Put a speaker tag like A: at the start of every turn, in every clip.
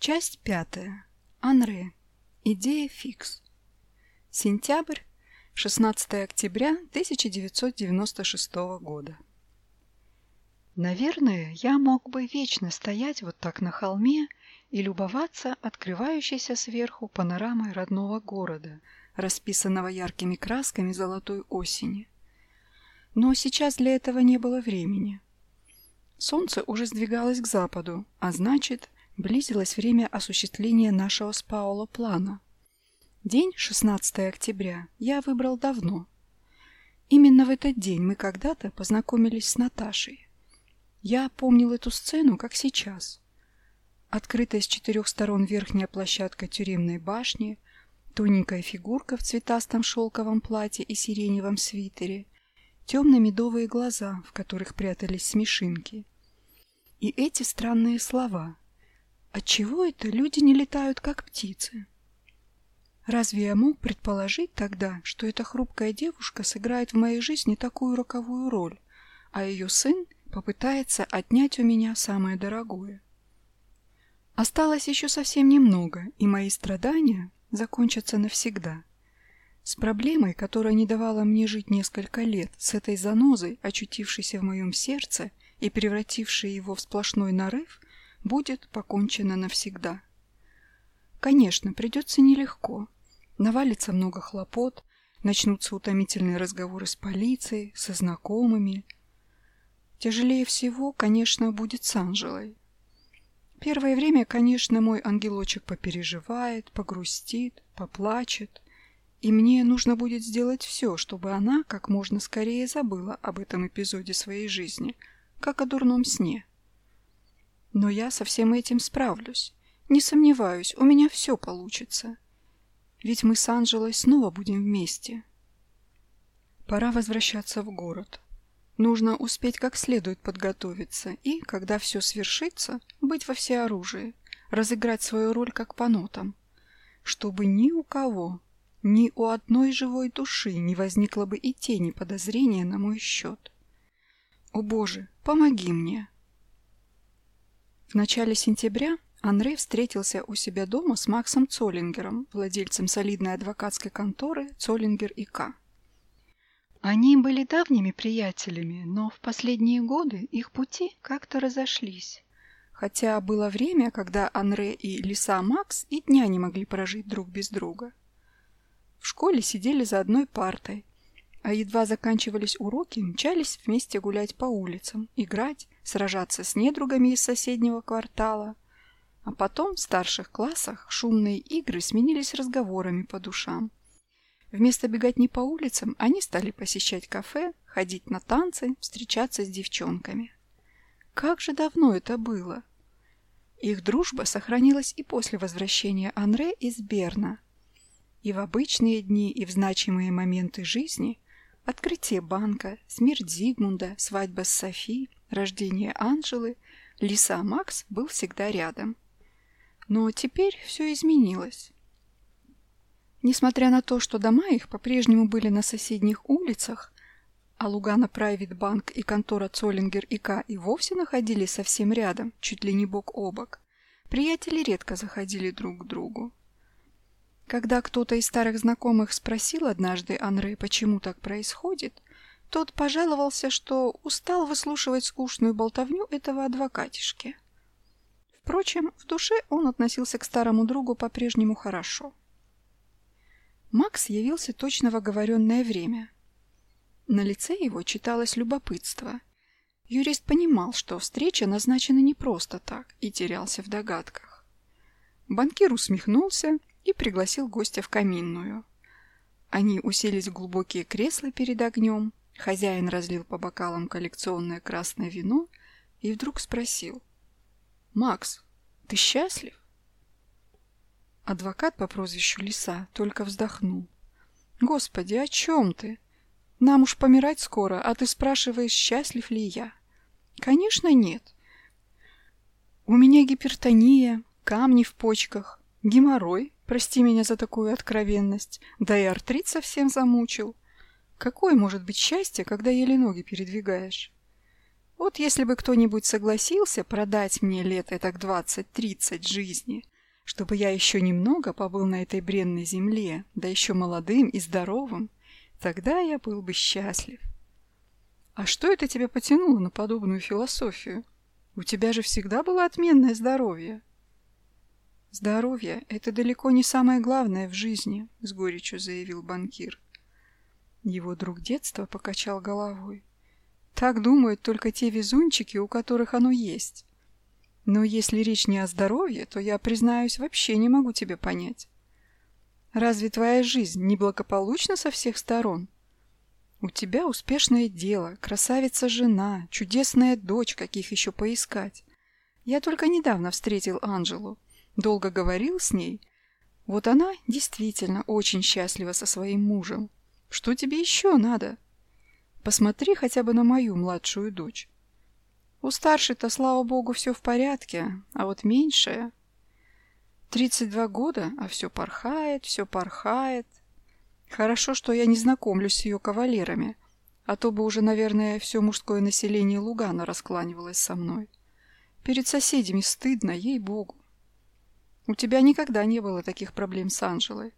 A: Часть пятая. Анре. Идея фикс. Сентябрь, 16 октября 1996 года. Наверное, я мог бы вечно стоять вот так на холме и любоваться открывающейся сверху панорамой родного города, расписанного яркими красками золотой осени. Но сейчас для этого не было времени. Солнце уже сдвигалось к западу, а значит, близилось время осуществления нашего с Паоло плана. День 16 октября я выбрал давно. Именно в этот день мы когда-то познакомились с Наташей. Я помнил эту сцену, как сейчас. Открытая с четырех сторон верхняя площадка тюремной башни, тоненькая фигурка в цветастом шелковом платье и сиреневом свитере, темно-медовые глаза, в которых прятались смешинки. И эти странные слова — Отчего это люди не летают, как птицы? Разве я мог предположить тогда, что эта хрупкая девушка сыграет в моей жизни такую роковую роль, а ее сын попытается отнять у меня самое дорогое? Осталось еще совсем немного, и мои страдания закончатся навсегда. С проблемой, которая не давала мне жить несколько лет, с этой занозой, очутившейся в моем сердце и превратившей его в сплошной нарыв, будет покончено навсегда. Конечно, придется нелегко. Навалится много хлопот, начнутся утомительные разговоры с полицией, со знакомыми. Тяжелее всего, конечно, будет с Анжелой. Первое время, конечно, мой ангелочек попереживает, погрустит, поплачет, и мне нужно будет сделать все, чтобы она как можно скорее забыла об этом эпизоде своей жизни, как о дурном сне. Но я со всем этим справлюсь. Не сомневаюсь, у меня все получится. Ведь мы с Анжелой снова будем вместе. Пора возвращаться в город. Нужно успеть как следует подготовиться и, когда все свершится, быть во всеоружии, разыграть свою роль как по нотам, чтобы ни у кого, ни у одной живой души не возникло бы и тени подозрения на мой счет. О боже, помоги мне! В начале сентября Андрей встретился у себя дома с Максом Цоллингером, владельцем солидной адвокатской конторы «Цоллингер и К». Они были давними приятелями, но в последние годы их пути как-то разошлись. Хотя было время, когда Анре и Лиса Макс и дня не могли прожить друг без друга. В школе сидели за одной партой, а едва заканчивались уроки, мчались вместе гулять по улицам, играть, сражаться с недругами из соседнего квартала. А потом в старших классах шумные игры сменились разговорами по душам. Вместо беготни по улицам они стали посещать кафе, ходить на танцы, встречаться с девчонками. Как же давно это было! Их дружба сохранилась и после возвращения Анре из Берна. И в обычные дни, и в значимые моменты жизни – Открытие банка, смерть Зигмунда, свадьба с Софи, рождение Анжелы, Лиса Макс был всегда рядом. Но теперь все изменилось. Несмотря на то, что дома их по-прежнему были на соседних улицах, а Лугана Прайвит Банк и контора Цоллингер и К и вовсе находились совсем рядом, чуть ли не бок о бок, приятели редко заходили друг к другу. Когда кто-то из старых знакомых спросил однажды Анре, почему так происходит, тот пожаловался, что устал выслушивать скучную болтовню этого адвокатишки. Впрочем, в душе он относился к старому другу по-прежнему хорошо. Макс явился точно в оговоренное время. На лице его читалось любопытство. Юрист понимал, что встреча назначена не просто так, и терялся в догадках. Банкир усмехнулся и пригласил гостя в каминную. Они уселись в глубокие кресла перед огнем, хозяин разлил по бокалам коллекционное красное вино и вдруг спросил. «Макс, ты счастлив?» Адвокат по прозвищу Лиса только вздохнул. «Господи, о чем ты? Нам уж помирать скоро, а ты спрашиваешь, счастлив ли я?» «Конечно, нет. У меня гипертония, камни в почках, геморрой, Прости меня за такую откровенность. Да и артрит совсем замучил. Какое может быть счастье, когда еле ноги передвигаешь? Вот если бы кто-нибудь согласился продать мне лет этак двадцать-тридцать жизни, чтобы я еще немного побыл на этой бренной земле, да еще молодым и здоровым, тогда я был бы счастлив. А что это тебя потянуло на подобную философию? У тебя же всегда было отменное здоровье. Здоровье – это далеко не самое главное в жизни, с горечью заявил банкир. Его друг детства покачал головой. Так думают только те везунчики, у которых оно есть. Но если речь не о здоровье, то я, признаюсь, вообще не могу тебя понять. Разве твоя жизнь неблагополучна со всех сторон? У тебя успешное дело, красавица жена, чудесная дочь, каких еще поискать. Я только недавно встретил Анжелу, долго говорил с ней. Вот она действительно очень счастлива со своим мужем. Что тебе еще надо? Посмотри хотя бы на мою младшую дочь. У старшей-то, слава богу, все в порядке, а вот меньшая... Тридцать два года, а все порхает, все порхает. Хорошо, что я не знакомлюсь с ее кавалерами, а то бы уже, наверное, все мужское население Лугана раскланивалось со мной. Перед соседями стыдно, ей-богу. У тебя никогда не было таких проблем с Анжелой.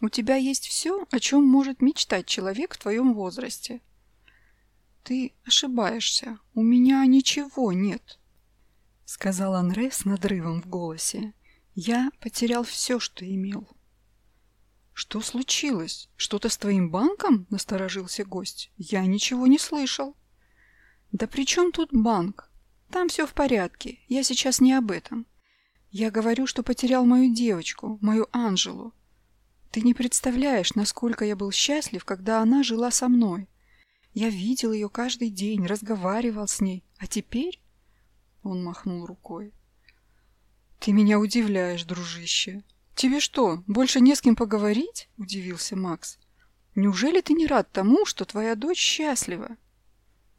A: У тебя есть все, о чем может мечтать человек в твоем возрасте. Ты ошибаешься. У меня ничего нет, — сказал Анре с надрывом в голосе. Я потерял все, что имел. Что случилось? Что-то с твоим банком? — насторожился гость. Я ничего не слышал. Да при чем тут банк? Там все в порядке. Я сейчас не об этом. Я говорю, что потерял мою девочку, мою Анжелу. Ты не представляешь, насколько я был счастлив, когда она жила со мной. Я видел ее каждый день, разговаривал с ней. А теперь...» Он махнул рукой. «Ты меня удивляешь, дружище. Тебе что, больше не с кем поговорить?» – удивился Макс. «Неужели ты не рад тому, что твоя дочь счастлива?»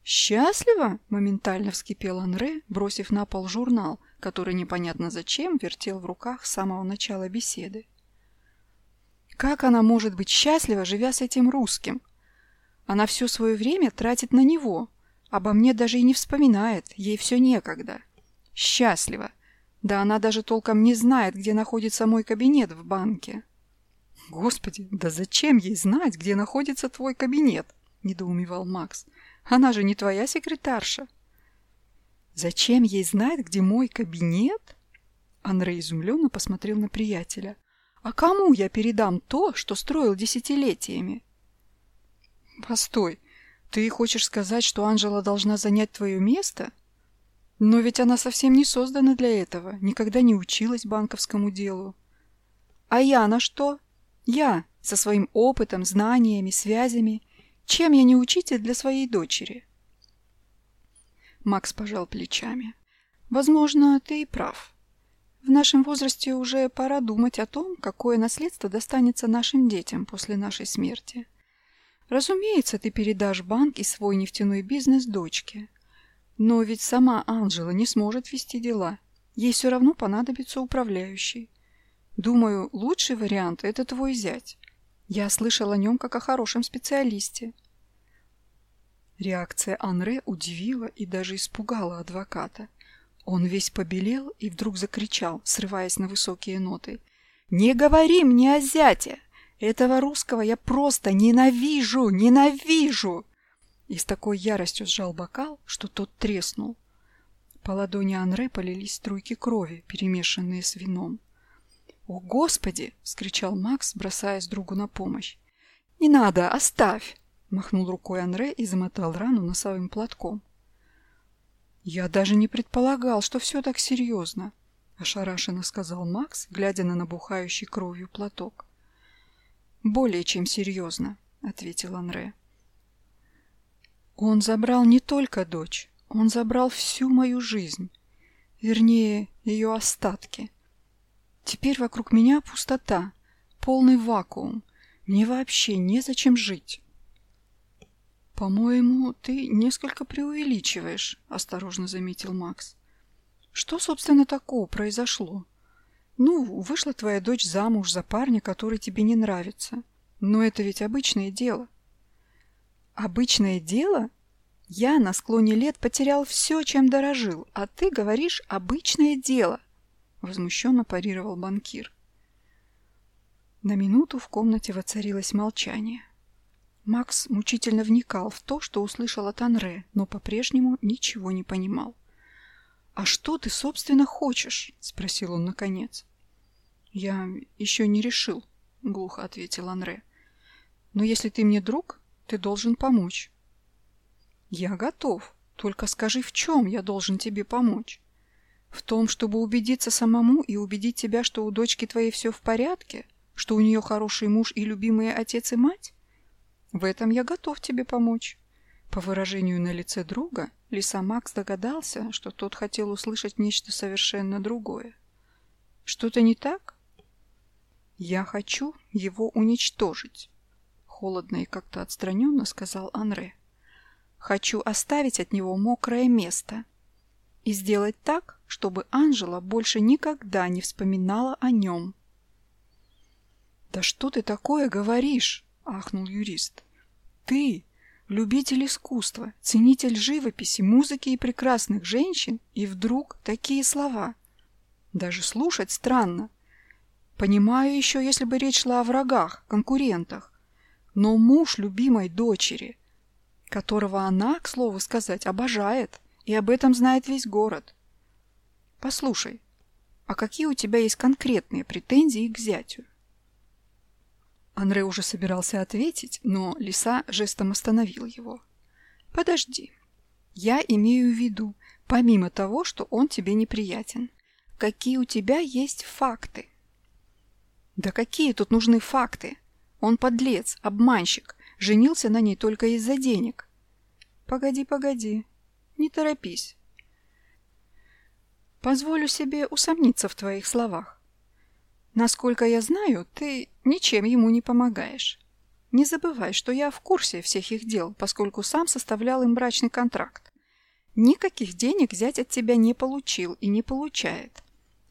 A: «Счастлива?» – моментально вскипел Анре, бросив на пол журнал, который непонятно зачем вертел в руках с самого начала беседы. Как она может быть счастлива, живя с этим русским? Она все свое время тратит на него. Обо мне даже и не вспоминает, ей все некогда. Счастлива. Да она даже толком не знает, где находится мой кабинет в банке. Господи, да зачем ей знать, где находится твой кабинет? Недоумевал Макс. Она же не твоя секретарша. Зачем ей знать, где мой кабинет? Андрей изумленно посмотрел на приятеля. А кому я передам то, что строил десятилетиями? Постой, ты хочешь сказать, что Анжела должна занять твое место? Но ведь она совсем не создана для этого, никогда не училась банковскому делу. А я на что? Я, со своим опытом, знаниями, связями. Чем я не учитель для своей дочери? Макс пожал плечами. Возможно, ты и прав. В нашем возрасте уже пора думать о том, какое наследство достанется нашим детям после нашей смерти. Разумеется, ты передашь банк и свой нефтяной бизнес дочке. Но ведь сама Анжела не сможет вести дела. Ей все равно понадобится управляющий. Думаю, лучший вариант – это твой зять. Я слышал о нем как о хорошем специалисте. Реакция Анре удивила и даже испугала адвоката. Он весь побелел и вдруг закричал, срываясь на высокие ноты. «Не говори мне о зяте! Этого русского я просто ненавижу! Ненавижу!» И с такой яростью сжал бокал, что тот треснул. По ладони Анре полились струйки крови, перемешанные с вином. «О, Господи!» — вскричал Макс, бросаясь другу на помощь. «Не надо, оставь!» — махнул рукой Анре и замотал рану носовым платком. «Я даже не предполагал, что все так серьезно», — ошарашенно сказал Макс, глядя на набухающий кровью платок. «Более чем серьезно», — ответил Анре. «Он забрал не только дочь, он забрал всю мою жизнь, вернее, ее остатки. Теперь вокруг меня пустота, полный вакуум, мне вообще незачем жить». «По-моему, ты несколько преувеличиваешь», — осторожно заметил Макс. «Что, собственно, такого произошло? Ну, вышла твоя дочь замуж за парня, который тебе не нравится. Но это ведь обычное дело». «Обычное дело? Я на склоне лет потерял все, чем дорожил, а ты говоришь «обычное дело», — возмущенно парировал банкир. На минуту в комнате воцарилось молчание. Макс мучительно вникал в то, что услышал от Анре, но по-прежнему ничего не понимал. «А что ты, собственно, хочешь?» — спросил он наконец. «Я еще не решил», — глухо ответил Анре. «Но если ты мне друг, ты должен помочь». «Я готов. Только скажи, в чем я должен тебе помочь? В том, чтобы убедиться самому и убедить тебя, что у дочки твоей все в порядке? Что у нее хороший муж и любимые отец и мать? В этом я готов тебе помочь». По выражению на лице друга, Лиса Макс догадался, что тот хотел услышать нечто совершенно другое. «Что-то не так?» «Я хочу его уничтожить», — холодно и как-то отстраненно сказал Анре. Хочу оставить от него мокрое место и сделать так, чтобы Анжела больше никогда не вспоминала о нем. «Да что ты такое говоришь?» — ахнул юрист. «Ты, любитель искусства, ценитель живописи, музыки и прекрасных женщин, и вдруг такие слова. Даже слушать странно. Понимаю еще, если бы речь шла о врагах, конкурентах. Но муж любимой дочери — которого она, к слову сказать, обожает, и об этом знает весь город. Послушай, а какие у тебя есть конкретные претензии к зятю? Анре уже собирался ответить, но Лиса жестом остановил его. Подожди. Я имею в виду, помимо того, что он тебе неприятен, какие у тебя есть факты? Да какие тут нужны факты? Он подлец, обманщик, женился на ней только из-за денег. Погоди, погоди, не торопись. Позволю себе усомниться в твоих словах. Насколько я знаю, ты ничем ему не помогаешь. Не забывай, что я в курсе всех их дел, поскольку сам составлял им брачный контракт. Никаких денег взять от тебя не получил и не получает.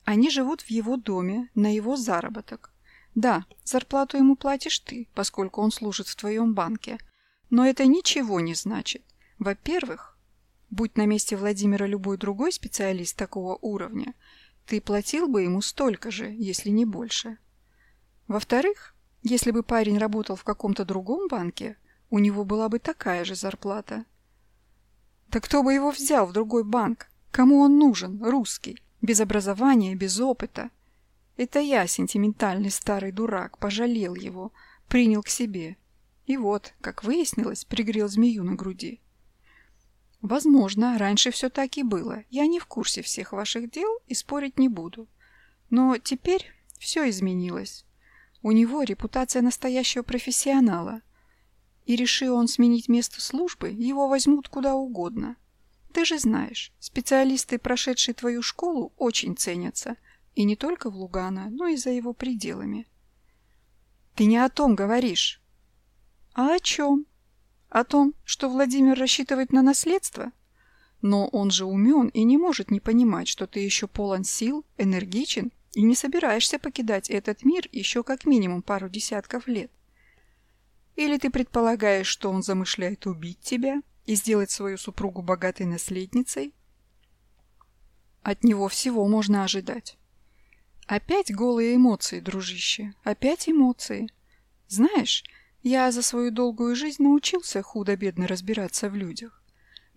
A: Они живут в его доме, на его заработок. Да, зарплату ему платишь ты, поскольку он служит в твоем банке. Но это ничего не значит. Во-первых, будь на месте Владимира любой другой специалист такого уровня, ты платил бы ему столько же, если не больше. Во-вторых, если бы парень работал в каком-то другом банке, у него была бы такая же зарплата. Да кто бы его взял в другой банк? Кому он нужен, русский, без образования, без опыта? Это я, сентиментальный старый дурак, пожалел его, принял к себе. И вот, как выяснилось, пригрел змею на груди. Возможно, раньше все так и было. Я не в курсе всех ваших дел и спорить не буду. Но теперь все изменилось. У него репутация настоящего профессионала. И решил он сменить место службы, его возьмут куда угодно. Ты же знаешь, специалисты, прошедшие твою школу, очень ценятся – и не только в Лугана, но и за его пределами. Ты не о том говоришь. А о чем? О том, что Владимир рассчитывает на наследство? Но он же умен и не может не понимать, что ты еще полон сил, энергичен и не собираешься покидать этот мир еще как минимум пару десятков лет. Или ты предполагаешь, что он замышляет убить тебя и сделать свою супругу богатой наследницей? От него всего можно ожидать. Опять голые эмоции, дружище, опять эмоции. Знаешь, я за свою долгую жизнь научился худо-бедно разбираться в людях.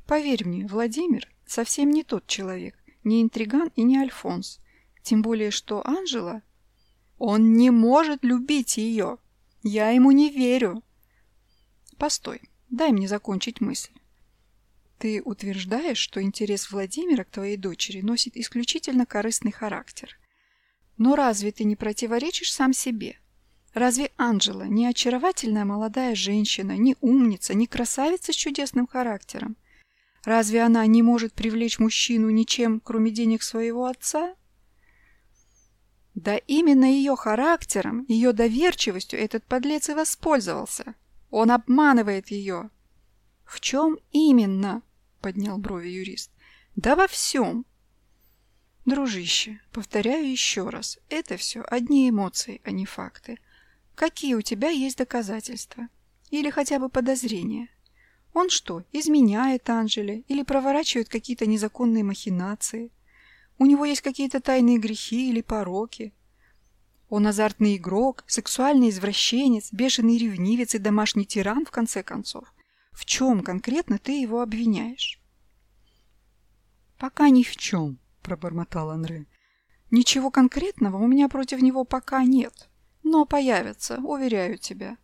A: Поверь мне, Владимир совсем не тот человек, не интриган и не Альфонс. Тем более, что Анжела... Он не может любить ее. Я ему не верю. Постой, дай мне закончить мысль. Ты утверждаешь, что интерес Владимира к твоей дочери носит исключительно корыстный характер. Но разве ты не противоречишь сам себе? Разве Анжела не очаровательная молодая женщина, не умница, не красавица с чудесным характером? Разве она не может привлечь мужчину ничем, кроме денег своего отца? Да именно ее характером, ее доверчивостью этот подлец и воспользовался. Он обманывает ее. В чем именно? Поднял брови юрист. Да во всем. Дружище, повторяю еще раз, это все одни эмоции, а не факты. Какие у тебя есть доказательства? Или хотя бы подозрения? Он что, изменяет Анжеле или проворачивает какие-то незаконные махинации? У него есть какие-то тайные грехи или пороки? Он азартный игрок, сексуальный извращенец, бешеный ревнивец и домашний тиран, в конце концов. В чем конкретно ты его обвиняешь?
B: «Пока ни в чем», — пробормотал Анре. «Ничего конкретного у меня против него пока нет, но появится, уверяю тебя».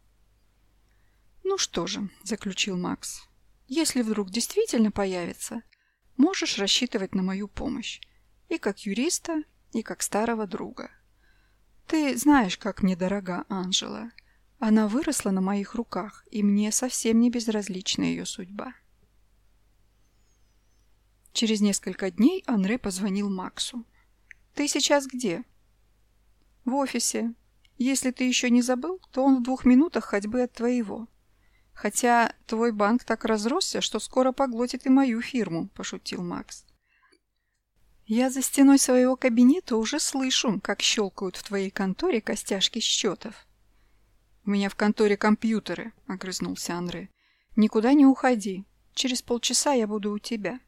A: «Ну что же», — заключил Макс, — «если вдруг действительно появится, можешь рассчитывать на мою помощь, и как юриста, и как старого друга». Ты знаешь, как мне дорога Анжела. Она выросла на моих руках, и мне совсем не безразлична ее судьба. Через несколько дней Анре позвонил Максу. «Ты сейчас где?» «В офисе. Если ты еще не забыл, то он в двух минутах ходьбы от твоего. Хотя твой банк так разросся, что скоро поглотит и мою фирму», – пошутил Макс. Я за стеной своего кабинета уже слышу, как щелкают в твоей конторе костяшки счетов. У меня в конторе компьютеры, огрызнулся Андре. Никуда не уходи. Через полчаса я буду у тебя.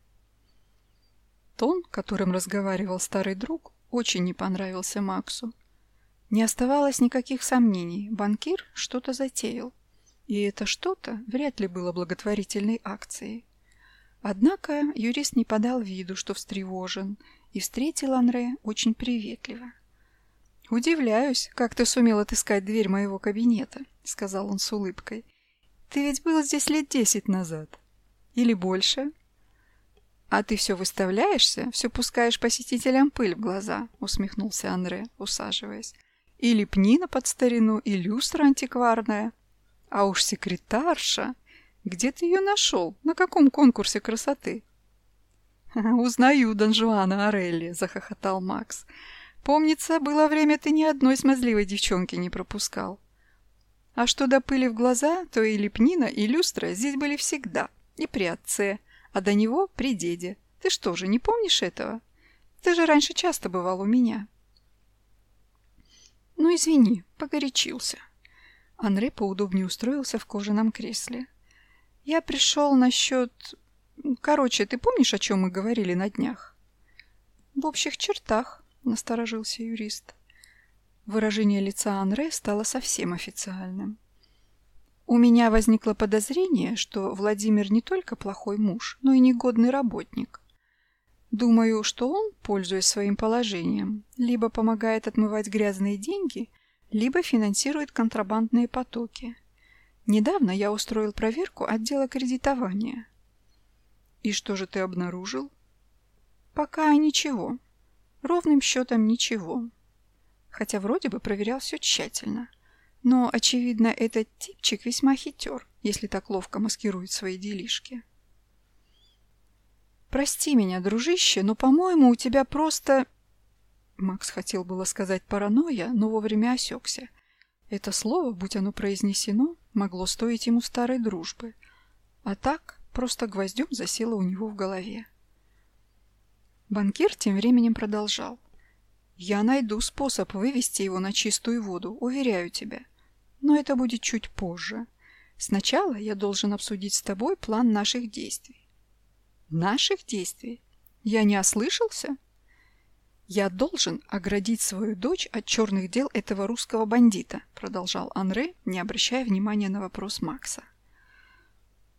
A: Тон, которым разговаривал старый друг, очень не понравился Максу. Не оставалось никаких сомнений, банкир что-то затеял. И это что-то вряд ли было благотворительной акцией. Однако юрист не подал виду, что встревожен, и встретил Анре очень приветливо. «Удивляюсь, как ты сумел отыскать дверь моего кабинета», — сказал он с улыбкой. «Ты ведь был здесь лет десять назад. Или больше?» «А ты все выставляешься, все пускаешь посетителям пыль в глаза», — усмехнулся Анре, усаживаясь. «И лепнина под старину, и люстра антикварная. А уж секретарша! Где ты ее нашел? На каком конкурсе красоты?» «Узнаю Дон Жуана Орелли», — захохотал Макс. «Помнится, было время, ты ни одной смазливой девчонки не пропускал. А что до пыли в глаза, то и лепнина, и люстра здесь были всегда, и при отце, а до него при деде. Ты что же, не помнишь этого? Ты же раньше часто бывал у меня». «Ну, извини, погорячился». Анре поудобнее устроился в кожаном кресле. «Я пришел насчет... Короче, ты помнишь, о чем мы говорили на днях?» «В общих чертах», — насторожился юрист. Выражение лица Анре стало совсем официальным. «У меня возникло подозрение, что Владимир не только плохой муж, но и негодный работник. Думаю, что он, пользуясь своим положением, либо помогает отмывать грязные деньги, либо финансирует контрабандные потоки. Недавно я устроил проверку отдела кредитования. И что же ты обнаружил? Пока ничего. Ровным счетом ничего. Хотя вроде бы проверял все тщательно. Но, очевидно, этот типчик весьма хитер, если так ловко маскирует свои делишки. «Прости меня, дружище, но, по-моему, у тебя просто...» Макс хотел было сказать «паранойя», но вовремя осекся. Это слово, будь оно произнесено, могло стоить ему старой дружбы. А так просто гвоздем засела у него в голове. Банкир тем временем продолжал. «Я найду способ вывести его на чистую воду, уверяю тебя. Но это будет чуть позже. Сначала я должен обсудить с тобой план наших действий». «Наших действий? Я не ослышался?» «Я должен оградить свою дочь от черных дел этого русского бандита», продолжал Анре, не обращая внимания на вопрос Макса.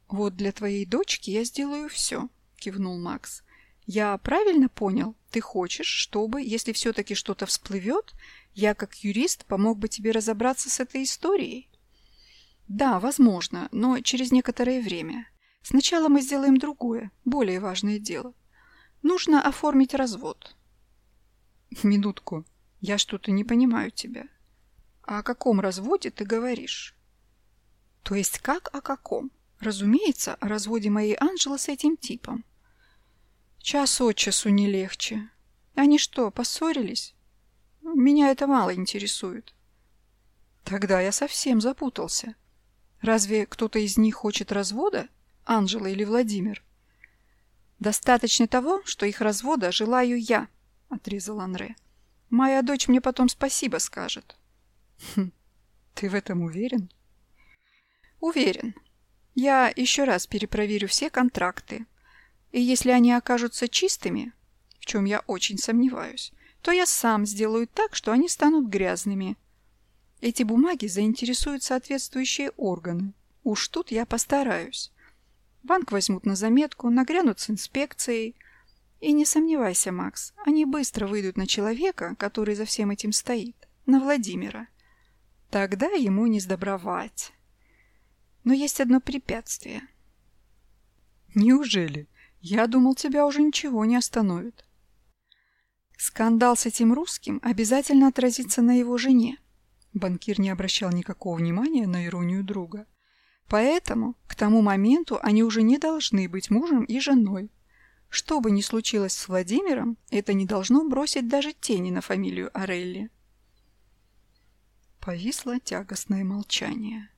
A: «Вот для твоей дочки я сделаю все», — кивнул Макс. «Я правильно понял? Ты хочешь, чтобы, если все-таки что-то всплывет, я, как юрист, помог бы тебе разобраться с этой историей?» «Да, возможно, но через некоторое время. Сначала мы сделаем другое, более важное дело. Нужно оформить развод». «Минутку. Я что-то не понимаю тебя. А о каком разводе ты говоришь?» «То есть как о каком?» Разумеется, о разводе моей Анжелы с этим типом. Час от часу не легче. Они что, поссорились? Меня это мало интересует. Тогда я совсем запутался. Разве кто-то из них хочет развода? Анжела или Владимир? Достаточно того, что их развода желаю я, отрезал Анре. Моя дочь мне потом спасибо скажет. Хм, ты в этом уверен? Уверен.
B: Я еще раз перепроверю все контракты. И если они окажутся чистыми, в чем я очень сомневаюсь, то я сам сделаю так, что они станут грязными. Эти бумаги заинтересуют соответствующие органы. Уж тут я постараюсь. Банк возьмут на заметку, нагрянут с инспекцией. И не сомневайся, Макс, они быстро выйдут на человека, который за всем этим стоит, на Владимира. Тогда ему не сдобровать. Но есть одно препятствие. Неужели? Я думал, тебя уже ничего не остановит. Скандал с этим русским обязательно отразится на его жене. Банкир не обращал никакого внимания на иронию друга. Поэтому к тому моменту они уже не должны быть мужем и женой. Что бы ни случилось с Владимиром, это не должно бросить даже тени на фамилию Орелли. Повисло тягостное молчание.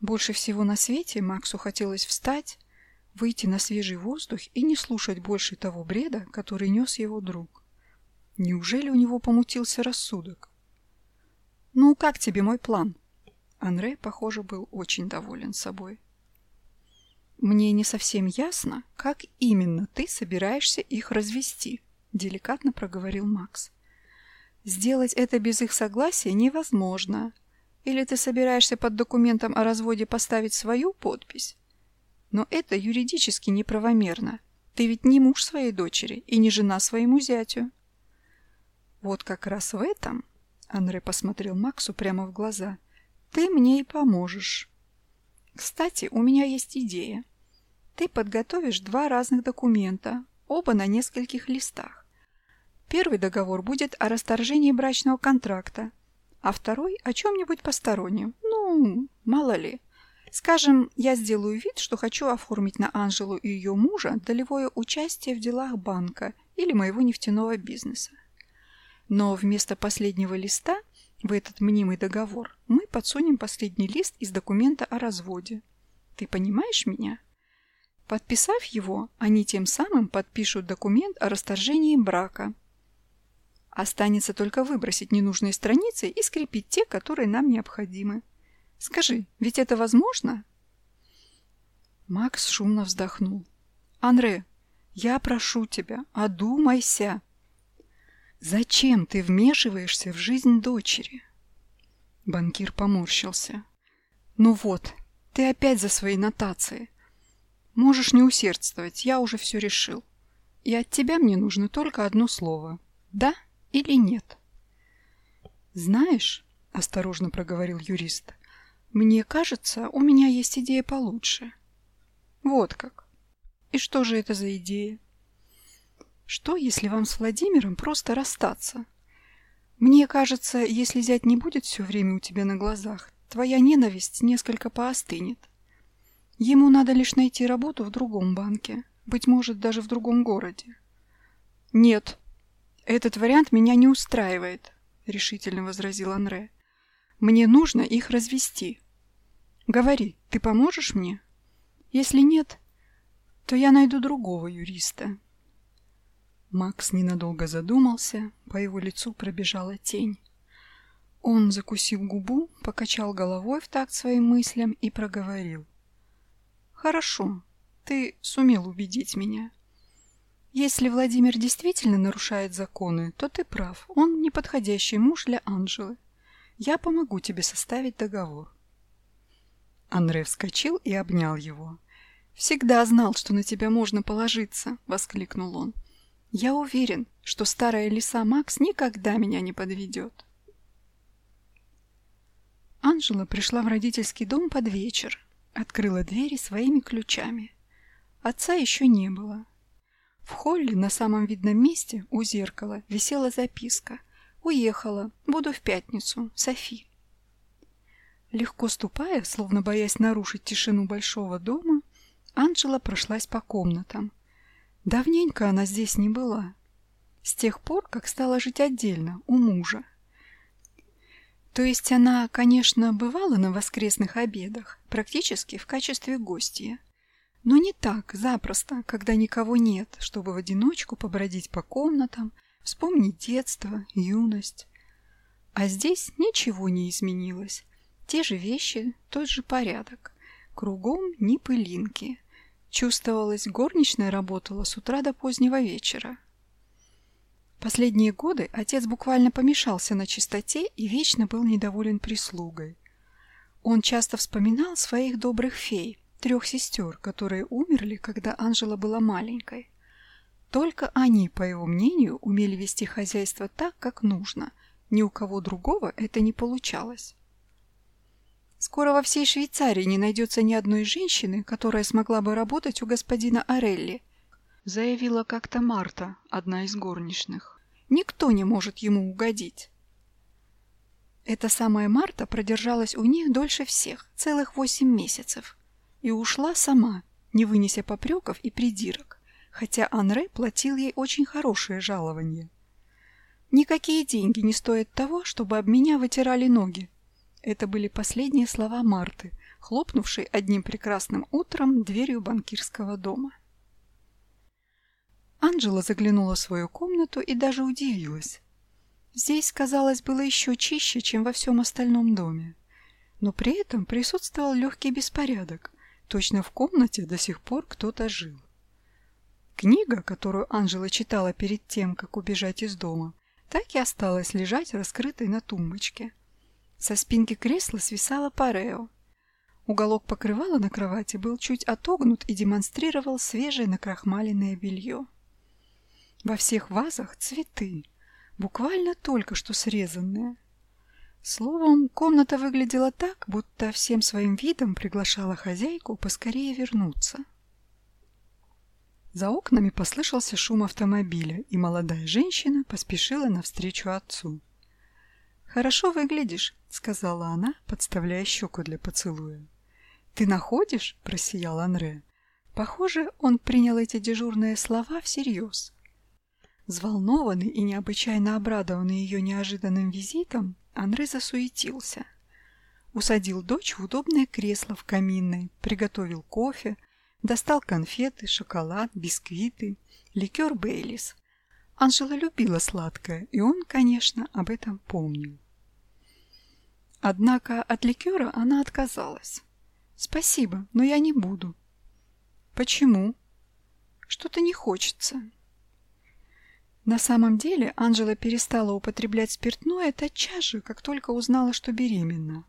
B: Больше всего на свете Максу хотелось встать, выйти на свежий воздух и не слушать больше того бреда, который нес его друг. Неужели у него помутился рассудок? «Ну, как тебе мой план?» Анре, похоже, был очень доволен собой. «Мне не совсем ясно, как именно ты собираешься их развести», — деликатно проговорил Макс. «Сделать это без их согласия невозможно. Или ты собираешься под документом о разводе поставить свою подпись? Но это юридически неправомерно. Ты ведь не муж своей дочери и не жена своему зятю». «Вот как раз в этом», — Анре посмотрел Максу прямо в глаза, — «ты мне и поможешь». Кстати, у меня есть идея. Ты подготовишь два разных документа, оба на нескольких листах. Первый договор будет о расторжении брачного контракта, а второй о чем-нибудь постороннем. Ну, мало ли. Скажем, я сделаю вид, что хочу оформить на Анжелу и ее мужа долевое участие в делах банка или моего нефтяного бизнеса. Но вместо последнего листа – в этот мнимый договор мы подсунем последний лист из документа о разводе. Ты понимаешь меня? Подписав его, они тем самым подпишут документ о расторжении брака. Останется только выбросить ненужные страницы и скрепить те, которые нам необходимы. Скажи, ведь это возможно? Макс шумно вздохнул. «Анре, я прошу тебя, одумайся. Зачем ты вмешиваешься в жизнь дочери? Банкир поморщился. Ну вот, ты опять за свои нотации. Можешь не усердствовать, я уже все решил. И от тебя мне нужно только одно слово. Да или нет? Знаешь, осторожно проговорил юрист, мне кажется, у меня есть идея получше. Вот как. И что же это за идея? Что, если вам с Владимиром просто расстаться? Мне кажется, если зять не будет все время у тебя на глазах, твоя ненависть несколько поостынет. Ему надо лишь найти работу в другом банке, быть может, даже в другом городе. Нет, этот вариант меня не устраивает, решительно возразил Анре. Мне нужно их развести. Говори, ты поможешь мне? Если нет, то я найду другого юриста. Макс ненадолго задумался, по его лицу пробежала тень. Он закусил губу, покачал головой в такт своим мыслям и проговорил. «Хорошо, ты сумел убедить меня. Если Владимир действительно нарушает законы, то ты прав, он неподходящий муж для Анжелы. Я помогу тебе составить договор». Анре вскочил и обнял его. «Всегда знал, что на тебя можно положиться!» — воскликнул он. Я уверен, что старая лиса Макс никогда меня не подведет. Анжела пришла в родительский дом под вечер, открыла двери своими ключами. Отца еще не было. В холле на самом видном месте у зеркала висела записка «Уехала, буду в пятницу, Софи». Легко ступая, словно боясь нарушить тишину большого дома, Анжела прошлась по комнатам, Давненько она здесь не была. С тех пор, как стала жить отдельно, у мужа. То есть она, конечно, бывала на воскресных обедах, практически в качестве гостья. Но не так, запросто, когда никого нет, чтобы в одиночку побродить по комнатам, вспомнить детство, юность. А здесь ничего не изменилось. Те же вещи, тот же порядок. Кругом ни пылинки. Чувствовалось, горничная работала с утра до позднего вечера. Последние годы отец буквально помешался на чистоте и вечно был недоволен прислугой. Он часто вспоминал своих добрых фей, трех сестер, которые умерли, когда Анжела была маленькой. Только они, по его мнению, умели вести хозяйство так, как нужно. Ни у кого другого это не получалось. Скоро во всей Швейцарии не найдется ни одной женщины, которая смогла бы работать у господина Орелли, заявила как-то Марта, одна из горничных. Никто не может ему угодить. Эта самая Марта продержалась у них дольше всех, целых восемь месяцев, и ушла сама, не вынеся попреков и придирок, хотя Анре платил ей очень хорошее жалование. Никакие деньги не стоят того, чтобы об меня вытирали ноги, это были последние слова Марты, хлопнувшей одним прекрасным утром дверью банкирского дома. Анжела заглянула в свою комнату и даже удивилась. Здесь, казалось, было еще чище, чем во всем остальном доме. Но при этом присутствовал легкий беспорядок. Точно в комнате до сих пор кто-то жил. Книга, которую Анжела читала перед тем, как убежать из дома, так и осталась лежать раскрытой на тумбочке – со спинки кресла свисала парео. Уголок покрывала на кровати был чуть отогнут и демонстрировал свежее накрахмаленное белье. Во всех вазах цветы, буквально только что срезанные. Словом, комната выглядела так, будто всем своим видом приглашала хозяйку поскорее вернуться. За окнами послышался шум автомобиля, и молодая женщина поспешила навстречу отцу. «Хорошо выглядишь», — сказала она, подставляя щеку для поцелуя. «Ты находишь?» — просиял Анре. Похоже, он принял эти дежурные слова всерьез. Взволнованный и необычайно обрадованный ее неожиданным визитом, Анре засуетился. Усадил дочь в удобное кресло в каминной, приготовил кофе, достал конфеты, шоколад, бисквиты, ликер Бейлис. Анжела любила сладкое, и он, конечно, об этом помнил. Однако от ликера она отказалась. «Спасибо, но я не буду». «Почему?» «Что-то не хочется». На самом деле Анжела перестала употреблять спиртное тотчас же, как только узнала, что беременна.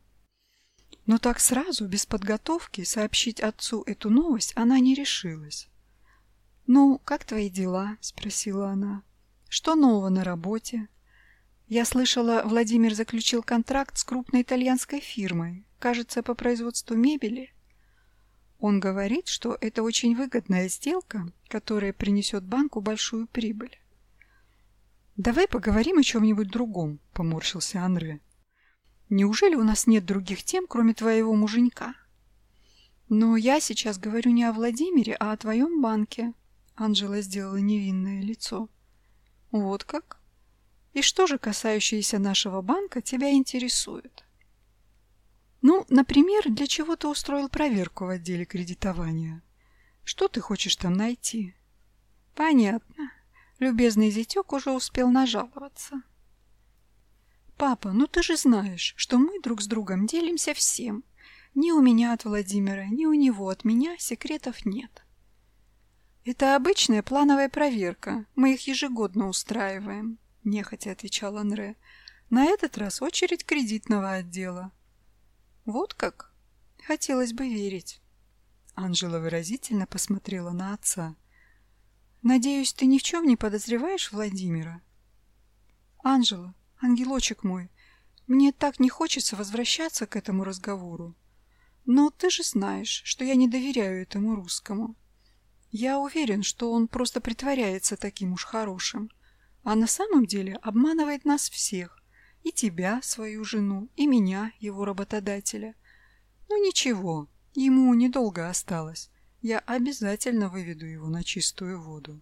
B: Но так сразу, без подготовки, сообщить отцу эту новость она не решилась. «Ну, как твои дела?» – спросила она. «Что нового на работе?» Я слышала, Владимир заключил контракт с крупной итальянской фирмой, кажется, по производству мебели. Он говорит, что это очень выгодная сделка, которая принесет банку большую прибыль. «Давай поговорим о чем-нибудь другом», — поморщился Анре. «Неужели у нас нет других тем, кроме твоего муженька?» «Но я сейчас говорю не о Владимире, а о твоем банке», — Анжела сделала невинное лицо. «Вот как?» И что же, касающееся нашего банка, тебя интересует? Ну, например, для чего ты устроил проверку в отделе кредитования? Что ты хочешь там найти? Понятно. Любезный зятек уже успел нажаловаться. Папа, ну ты же знаешь, что мы друг с другом делимся всем. Ни у меня от Владимира, ни у него от меня секретов нет. Это обычная плановая проверка. Мы их ежегодно устраиваем нехотя отвечал Анре. На этот раз очередь кредитного отдела. Вот как? Хотелось бы верить. Анжела выразительно посмотрела на отца. Надеюсь, ты ни в чем не подозреваешь Владимира? Анжела, ангелочек мой, мне так не хочется возвращаться к этому разговору. Но ты же знаешь, что я не доверяю этому русскому. Я уверен, что он просто притворяется таким уж хорошим а на самом деле обманывает нас всех. И тебя, свою жену, и меня, его работодателя. Ну ничего, ему недолго осталось. Я обязательно выведу его на чистую воду.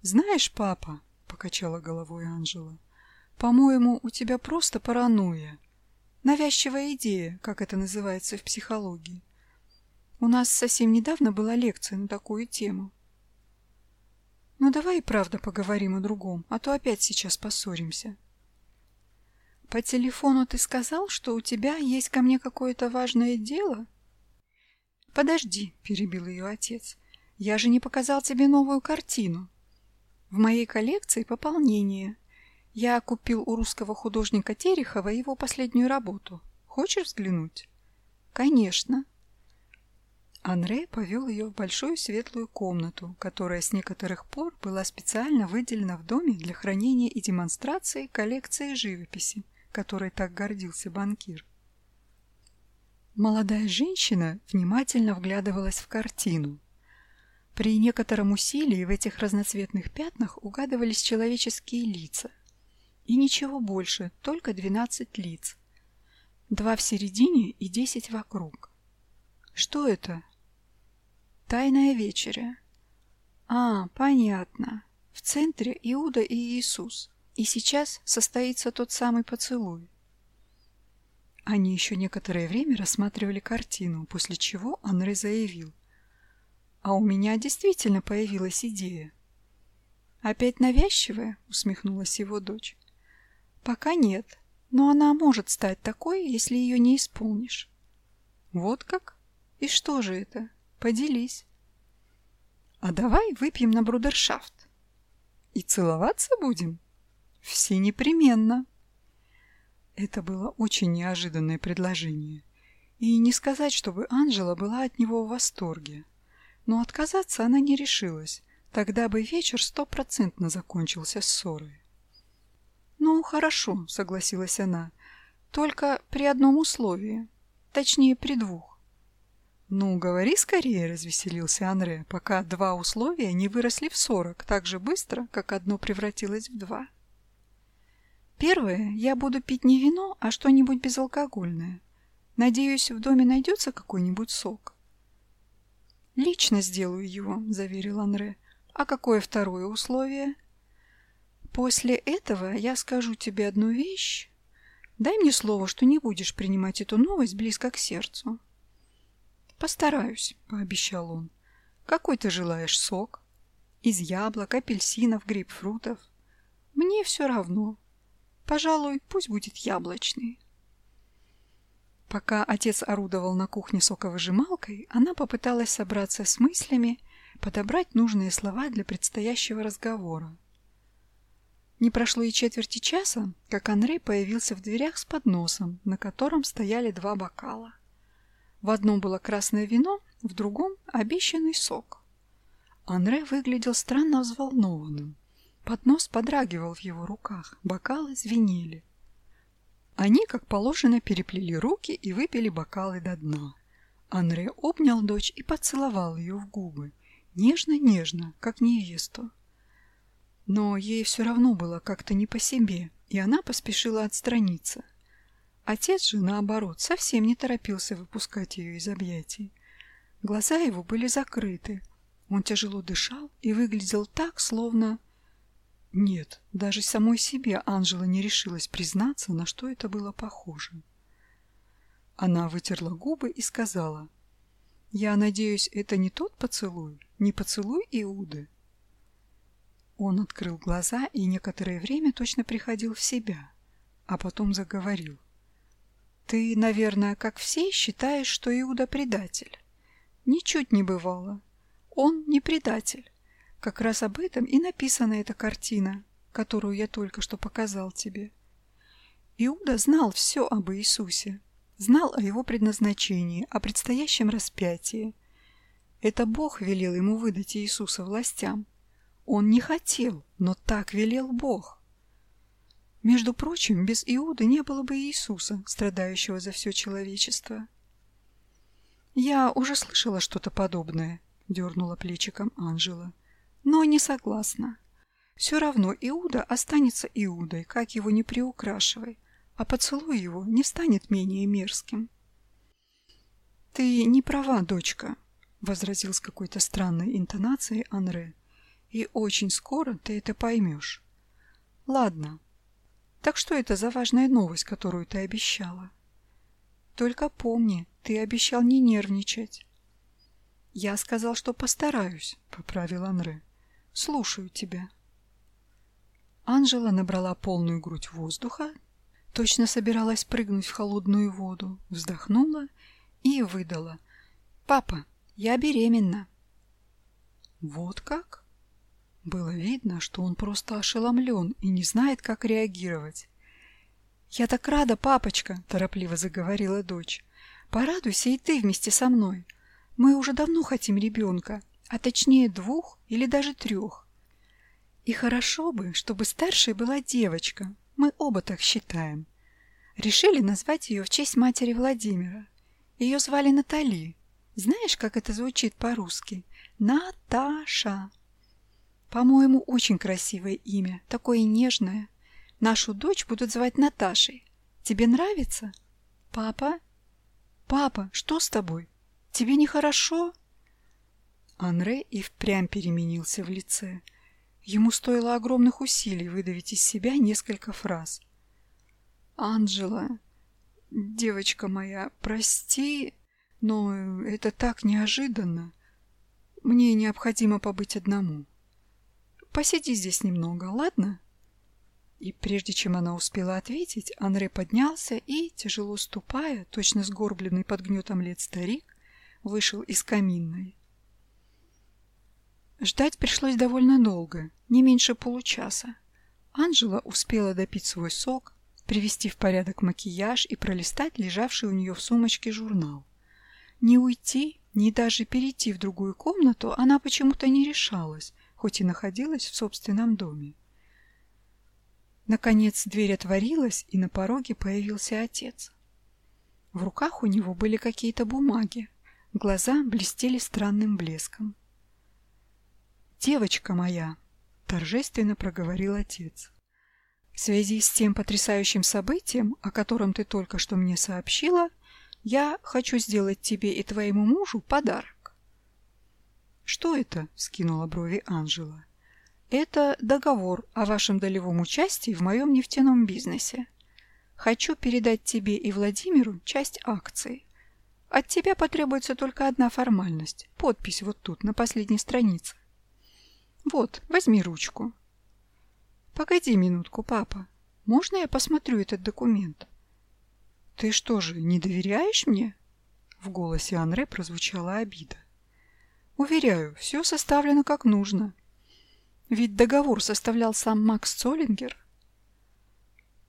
B: «Знаешь, папа», — покачала головой Анжела, — «по-моему, у тебя просто паранойя. Навязчивая идея, как это называется в психологии. У нас совсем недавно была лекция на такую тему. Ну давай и правда поговорим о другом, а то опять сейчас поссоримся. По телефону ты сказал, что у тебя есть ко мне какое-то важное дело? «Подожди», — перебил ее отец. «Я же не показал тебе новую картину. В моей коллекции пополнение. Я купил у русского художника Терехова его последнюю работу. Хочешь взглянуть?» «Конечно». Анре повел ее в большую светлую комнату, которая с некоторых пор была специально выделена в доме для хранения и демонстрации коллекции живописи, которой так гордился банкир. Молодая женщина внимательно вглядывалась в картину. При некотором усилии в этих разноцветных пятнах угадывались человеческие лица. И ничего больше, только 12 лиц. Два в середине и 10 вокруг. Что это? Тайная вечеря. А, понятно. В центре Иуда и Иисус. И сейчас состоится тот самый поцелуй. Они еще некоторое время рассматривали картину, после чего Анре заявил. «А у меня действительно появилась идея». «Опять навязчивая?» — усмехнулась его дочь. «Пока нет, но она может стать такой, если ее не исполнишь». «Вот как? И что же это? Поделись». «А давай выпьем на брудершафт». «И целоваться будем?» «Все непременно». Это было очень неожиданное предложение. И не сказать, чтобы Анжела была от него в восторге. Но отказаться она не решилась. Тогда бы вечер стопроцентно закончился ссорой. «Ну, хорошо», — согласилась она. «Только при одном условии. Точнее, при двух». «Ну, говори скорее», — развеселился Анре, пока два условия не выросли в сорок так же быстро, как одно превратилось в два. Первое, я буду пить не вино, а что-нибудь безалкогольное. Надеюсь, в доме найдется какой-нибудь сок. Лично сделаю его, заверил Анре. А какое второе условие? После этого я скажу тебе одну вещь. Дай мне слово, что не будешь принимать эту новость близко к сердцу. Постараюсь, пообещал он. Какой ты желаешь сок? Из яблок, апельсинов, грейпфрутов? Мне все равно. Пожалуй, пусть будет яблочный. Пока отец орудовал на кухне соковыжималкой, она попыталась собраться с мыслями, подобрать нужные слова для предстоящего разговора. Не прошло и четверти часа, как Андрей появился в дверях с подносом, на котором стояли два бокала. В одном было красное вино, в другом — обещанный сок. Анре выглядел странно взволнованным. Поднос подрагивал в его руках, бокалы звенели. Они, как положено, переплели руки и выпили бокалы до дна. Анре обнял дочь и поцеловал ее в губы, нежно-нежно, как невесту. Но ей все равно было как-то не по себе, и она поспешила отстраниться. Отец же, наоборот, совсем не торопился выпускать ее из объятий. Глаза его были закрыты. Он тяжело дышал и выглядел так, словно нет, даже самой себе Анжела не решилась признаться, на что это было похоже. Она вытерла губы и сказала, «Я надеюсь, это не тот поцелуй, не поцелуй Иуды?» Он открыл глаза и некоторое время точно приходил в себя, а потом заговорил. «Ты, наверное, как все, считаешь, что Иуда предатель?» «Ничуть не бывало. Он не предатель. Как раз об этом и написана эта картина, которую я только что показал тебе. Иуда знал все об Иисусе, знал о его предназначении, о предстоящем распятии. Это Бог велел ему выдать Иисуса властям. Он не хотел, но так велел Бог. Между прочим, без Иуды не было бы Иисуса, страдающего за все человечество. «Я уже слышала что-то подобное», — дернула плечиком Анжела но не согласна. Все равно Иуда останется Иудой, как его не приукрашивай, а поцелуй его не станет менее мерзким. «Ты не права, дочка», — возразил с какой-то странной интонацией Анре, «и очень скоро ты это поймешь. Ладно. Так что это за важная новость, которую ты обещала? Только помни, ты обещал не нервничать». «Я сказал, что постараюсь», — поправил Анре. Слушаю тебя. Анжела набрала полную грудь воздуха, точно собиралась прыгнуть в холодную воду, вздохнула и выдала. «Папа, я беременна».
A: «Вот как?» Было видно, что он просто ошеломлен и не знает, как реагировать.
B: «Я так рада, папочка!» – торопливо заговорила дочь. «Порадуйся и ты вместе со мной. Мы уже давно хотим ребенка, а точнее двух или даже трех. И хорошо бы, чтобы старшей была девочка. Мы оба так считаем. Решили назвать ее в честь матери Владимира. Ее звали Натали. Знаешь, как это звучит по-русски? Наташа. По-моему, очень красивое имя, такое нежное. Нашу дочь будут звать Наташей. Тебе нравится? Папа? Папа, что с тобой? Тебе нехорошо?
A: Анре и впрямь переменился в лице. Ему стоило огромных усилий выдавить из себя несколько фраз. «Анжела, девочка моя, прости, но это так неожиданно. Мне необходимо побыть одному. Посиди здесь немного, ладно?» И прежде чем она успела ответить, Анре поднялся и, тяжело ступая, точно сгорбленный под гнетом лет старик, вышел из каминной. Ждать пришлось довольно долго, не меньше получаса. Анжела успела допить свой сок, привести в порядок макияж и пролистать лежавший у нее в сумочке журнал. Не уйти, ни даже перейти в другую комнату она почему-то не решалась, хоть и находилась в собственном доме. Наконец дверь отворилась, и на пороге появился отец. В руках у него были какие-то бумаги. Глаза блестели странным блеском. «Девочка моя!» — торжественно проговорил отец. «В связи с тем потрясающим событием, о котором ты только что мне сообщила, я хочу сделать тебе и твоему мужу подарок». «Что это?» — скинула брови Анжела. Это договор о вашем долевом участии в моем нефтяном бизнесе. Хочу передать тебе и Владимиру часть акций. От тебя потребуется только одна формальность. Подпись вот тут, на последней странице. Вот, возьми ручку. Погоди минутку, папа. Можно я посмотрю этот документ? Ты что же, не доверяешь мне? В голосе Анре прозвучала обида. Уверяю, все составлено как нужно. Ведь договор составлял сам Макс Цоллингер.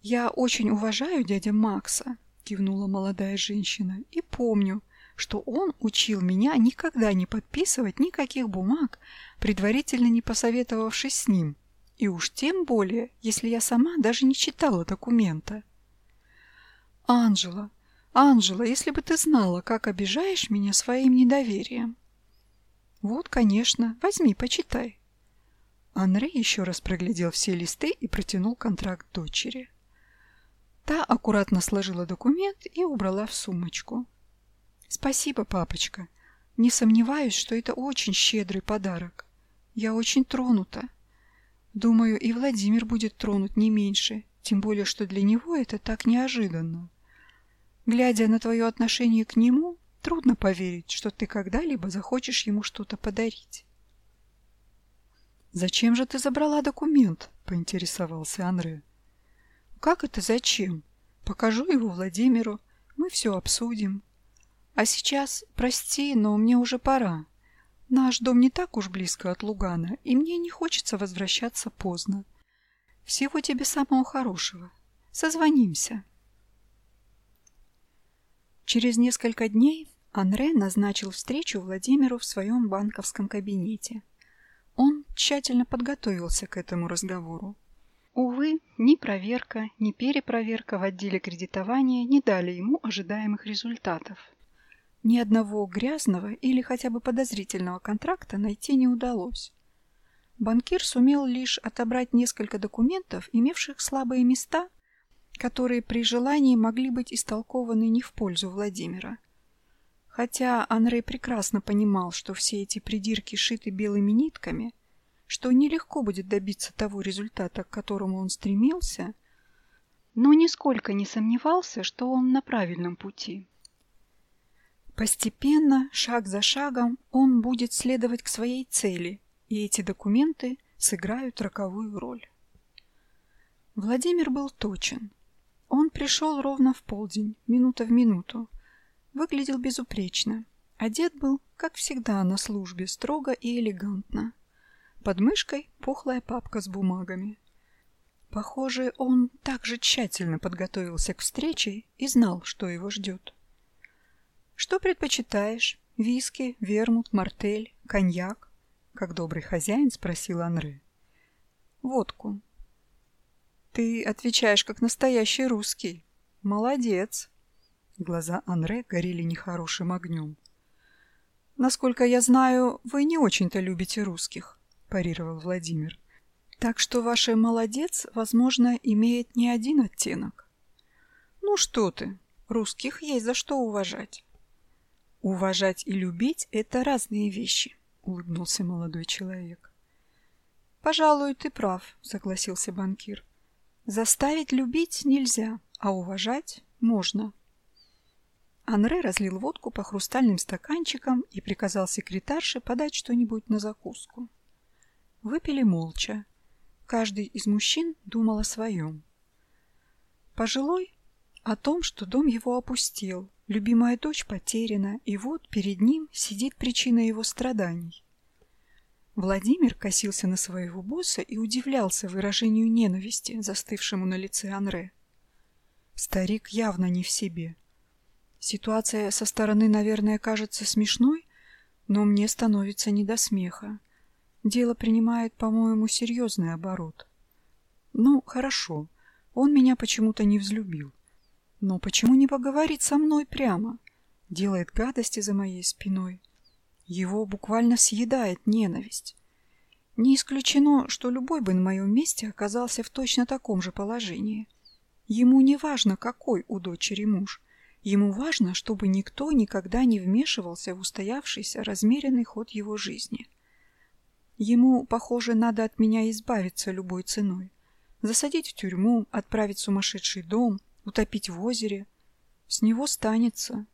A: «Я очень уважаю дядя Макса», — кивнула молодая женщина, «и помню, что он учил меня никогда не подписывать никаких бумаг, предварительно не посоветовавшись с ним, и уж тем более, если я сама даже не читала документа». «Анжела, Анжела, если бы ты знала, как обижаешь меня своим недоверием». «Вот, конечно, возьми, почитай». Анри еще раз проглядел все листы и протянул контракт дочери. Та аккуратно сложила документ и убрала в сумочку. «Спасибо, папочка. Не сомневаюсь, что это очень щедрый подарок. Я очень тронута. Думаю, и Владимир будет тронут не меньше, тем более, что для него это так неожиданно. Глядя на твое отношение к нему, трудно поверить, что ты когда-либо захочешь ему что-то подарить». «Зачем же ты забрала документ?» — поинтересовался Анре. «Как это зачем? Покажу его Владимиру, мы все обсудим. А сейчас, прости, но мне уже пора. Наш дом не так уж близко от Лугана, и мне не хочется возвращаться поздно. Всего тебе самого хорошего. Созвонимся». Через несколько дней Анре назначил встречу Владимиру в своем банковском кабинете. Он тщательно подготовился к этому разговору. Увы, ни проверка, ни перепроверка в отделе кредитования не дали ему ожидаемых результатов. Ни одного грязного или хотя бы подозрительного контракта найти не удалось. Банкир сумел лишь отобрать несколько документов, имевших слабые места, которые при желании могли быть истолкованы не в пользу Владимира. Хотя Анрей прекрасно понимал, что все эти придирки шиты белыми нитками, что нелегко будет добиться того результата, к которому он стремился, но нисколько не сомневался, что он на правильном пути. Постепенно, шаг за шагом, он будет следовать к своей цели, и эти документы сыграют роковую роль. Владимир был точен. Он пришел ровно в полдень, минута в минуту, Выглядел безупречно. Одет был, как всегда, на службе, строго и элегантно. Под мышкой пухлая папка с бумагами. Похоже, он также тщательно подготовился к встрече и знал, что его ждет. «Что предпочитаешь? Виски, вермут, мартель, коньяк?» Как добрый хозяин спросил Анре. «Водку». «Ты отвечаешь, как настоящий русский. Молодец!» Глаза Анре горели нехорошим огнем. «Насколько я знаю, вы не очень-то любите русских», – парировал Владимир. «Так что ваше «молодец», возможно, имеет не один оттенок». «Ну что ты, русских есть за что уважать». «Уважать и любить – это разные вещи», – улыбнулся молодой человек. «Пожалуй, ты прав», – согласился банкир. «Заставить любить нельзя, а уважать можно». Анре разлил водку по хрустальным стаканчикам и приказал секретарше подать что-нибудь на закуску. Выпили молча. Каждый из мужчин думал о своем. Пожилой — о том, что дом его опустел, любимая дочь потеряна, и вот перед ним сидит причина его страданий. Владимир косился на своего босса и удивлялся выражению ненависти, застывшему на лице Анре. Старик явно не в себе — Ситуация со стороны, наверное, кажется смешной, но мне становится не до смеха. Дело принимает, по-моему, серьезный оборот. Ну, хорошо, он меня почему-то не взлюбил. Но почему не поговорит со мной прямо? Делает гадости за моей спиной. Его буквально съедает ненависть. Не исключено, что любой бы на моем месте оказался в точно таком же положении. Ему не важно, какой у дочери муж. Ему важно, чтобы никто никогда не вмешивался в устоявшийся размеренный ход его жизни. Ему, похоже, надо от меня избавиться любой ценой. Засадить в тюрьму, отправить в сумасшедший дом, утопить в озере. С него станется.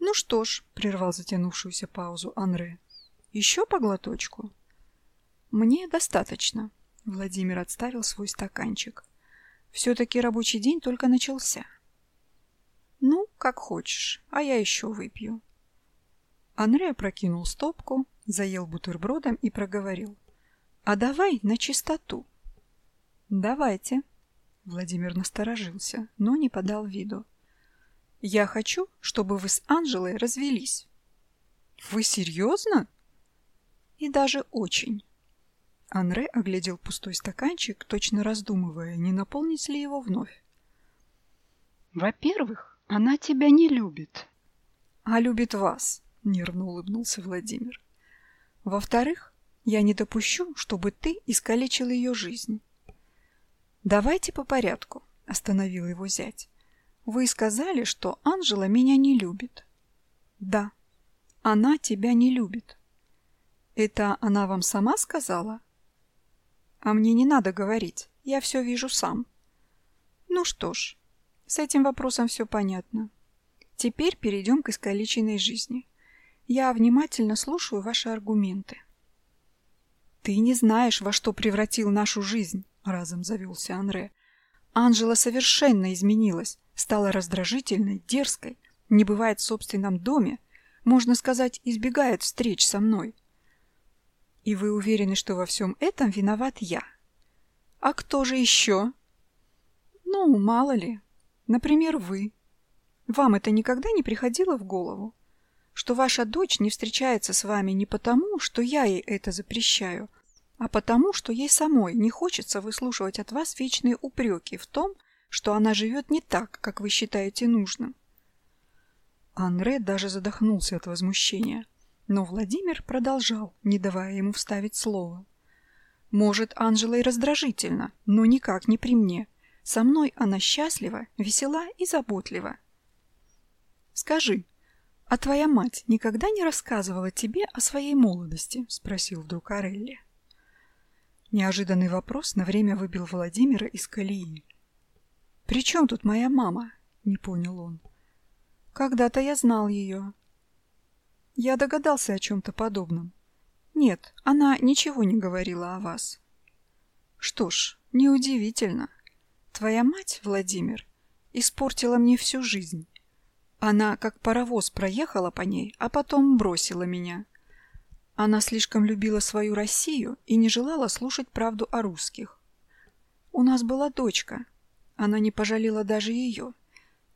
A: «Ну что ж», — прервал затянувшуюся паузу Анре, — «еще по глоточку?» «Мне достаточно», — Владимир отставил свой стаканчик. «Все-таки рабочий день только начался». «Ну, как хочешь, а я еще выпью». Анре опрокинул стопку, заел бутербродом и проговорил. «А давай на чистоту». «Давайте». Владимир насторожился, но не подал виду. «Я хочу, чтобы вы с Анжелой развелись». «Вы серьезно?» «И даже очень». Анре оглядел пустой стаканчик, точно раздумывая, не наполнить ли его вновь. «Во-первых, она тебя не любит. А любит вас, нервно улыбнулся Владимир. Во-вторых, я не допущу, чтобы ты искалечил ее жизнь. Давайте по порядку, остановил его зять. Вы сказали, что Анжела меня не любит. Да, она тебя не любит. Это она вам сама сказала? А мне не надо говорить, я все вижу сам. Ну что ж, с этим вопросом все понятно. Теперь перейдем к искалеченной жизни. Я внимательно слушаю ваши аргументы. «Ты не знаешь, во что превратил нашу жизнь», — разом завелся Анре. «Анжела совершенно изменилась, стала раздражительной, дерзкой, не бывает в собственном доме, можно сказать, избегает встреч со мной. И вы уверены, что во всем этом виноват я? А кто же еще? Ну, мало ли, Например, вы. Вам это никогда не приходило в голову? Что ваша дочь не встречается с вами не потому, что я ей это запрещаю, а потому, что ей самой не хочется выслушивать от вас вечные упреки в том, что она живет не так, как вы считаете нужным. Анре даже задохнулся от возмущения, но Владимир продолжал, не давая ему вставить слово. Может, Анжела и раздражительна, но никак не при мне. Со мной она счастлива, весела и заботлива. Скажи, а твоя мать никогда не рассказывала тебе о своей молодости? Спросил вдруг Арелли. Неожиданный вопрос на время выбил Владимира из колеи. «При чем тут моя мама?» — не понял он. «Когда-то я знал ее». Я догадался о чем-то подобном. Нет, она ничего не говорила о вас. Что ж, неудивительно. Твоя мать, Владимир, испортила мне всю жизнь.
B: Она как паровоз проехала по ней, а потом бросила меня. Она слишком любила свою Россию и не желала слушать правду о русских. У нас была дочка. Она не пожалела даже ее.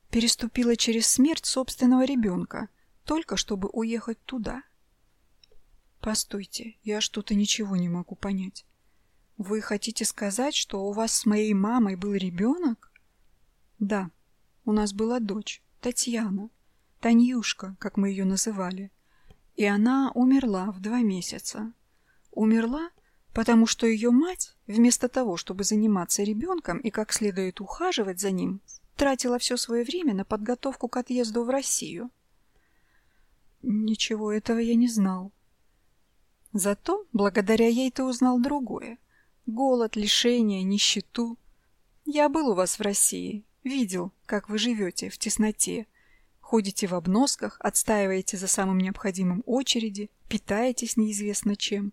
B: Переступила через смерть собственного ребенка, только чтобы уехать туда. Постойте, я что-то ничего не могу понять. Вы хотите сказать, что у вас с моей мамой был ребенок? Да, у нас была дочь, Татьяна, Танюшка, как мы ее называли. И она умерла в два месяца. Умерла, потому что ее мать, вместо того, чтобы заниматься ребенком и как следует ухаживать за ним, тратила все свое время на подготовку к отъезду в Россию. Ничего этого я не знал. Зато благодаря ей ты узнал другое. Голод, лишение, нищету. Я был у вас в России, видел, как вы живете в тесноте. Ходите в обносках, отстаиваете за самым необходимым очереди, питаетесь неизвестно чем.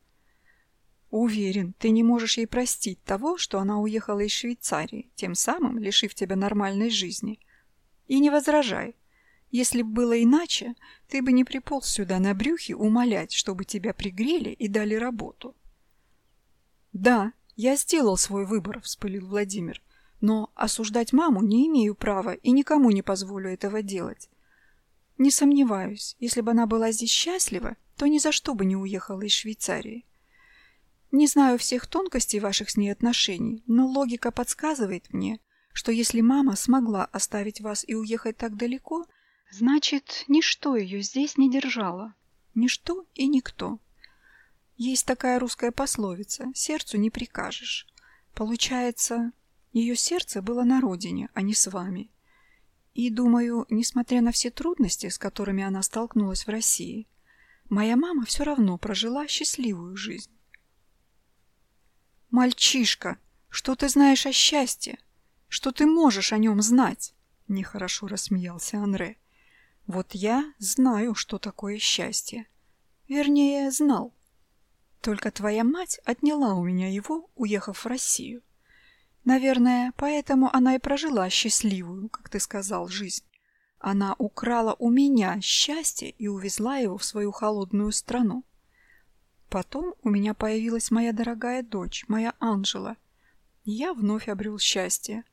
B: Уверен, ты не можешь ей простить того, что она уехала из Швейцарии, тем самым лишив тебя нормальной жизни. И не возражай. Если бы было иначе, ты бы не приполз сюда на брюхе умолять, чтобы тебя пригрели и дали работу. Да, я сделал свой выбор, вспылил Владимир. Но осуждать маму не имею права и никому не позволю этого делать. Не сомневаюсь, если бы она была здесь счастлива, то ни за что бы не уехала из Швейцарии. Не знаю всех тонкостей ваших с ней отношений, но логика подсказывает мне, что если мама смогла оставить вас и уехать так далеко, Значит, ничто ее здесь не держало. Ничто и никто. Есть такая русская пословица «сердцу не прикажешь». Получается, ее сердце было на родине, а не с вами. И, думаю, несмотря на все трудности, с которыми она столкнулась в России, моя мама все равно прожила счастливую жизнь. «Мальчишка, что ты знаешь о счастье? Что ты можешь о нем знать?» Нехорошо рассмеялся Анре. Вот я знаю, что такое счастье. Вернее, знал. Только твоя мать отняла у меня его, уехав в Россию. Наверное, поэтому она и прожила счастливую, как ты сказал, жизнь. Она украла у меня счастье и увезла его в свою холодную страну. Потом у меня появилась моя дорогая дочь, моя Анжела. Я вновь обрел счастье.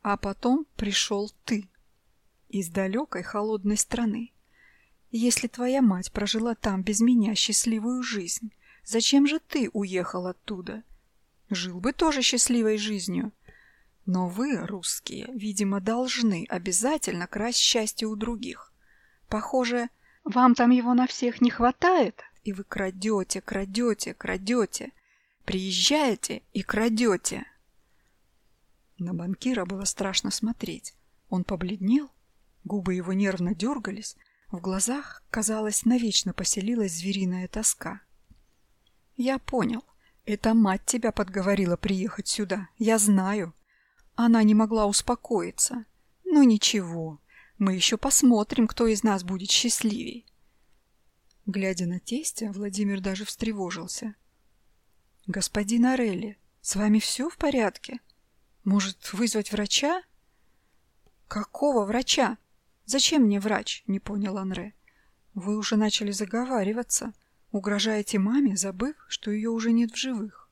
B: А потом пришел ты из далекой холодной страны. Если твоя мать прожила там без меня счастливую жизнь, зачем же ты уехал оттуда? Жил бы тоже счастливой жизнью. Но вы, русские, видимо, должны обязательно красть счастье у других. Похоже, вам там его на всех не хватает, и вы крадете, крадете, крадете. Приезжаете и крадете. На банкира было страшно смотреть. Он побледнел, Губы его нервно дергались, в глазах, казалось, навечно поселилась звериная тоска. «Я понял. Это мать тебя подговорила приехать сюда. Я знаю. Она не могла успокоиться. Ну ничего, мы еще посмотрим, кто из нас будет счастливей». Глядя на тестя, Владимир даже встревожился. «Господин Орелли, с вами все в порядке? Может, вызвать врача?» «Какого врача?» «Зачем мне врач?» — не понял Анре. «Вы уже начали заговариваться, угрожаете маме, забыв, что ее уже нет в живых».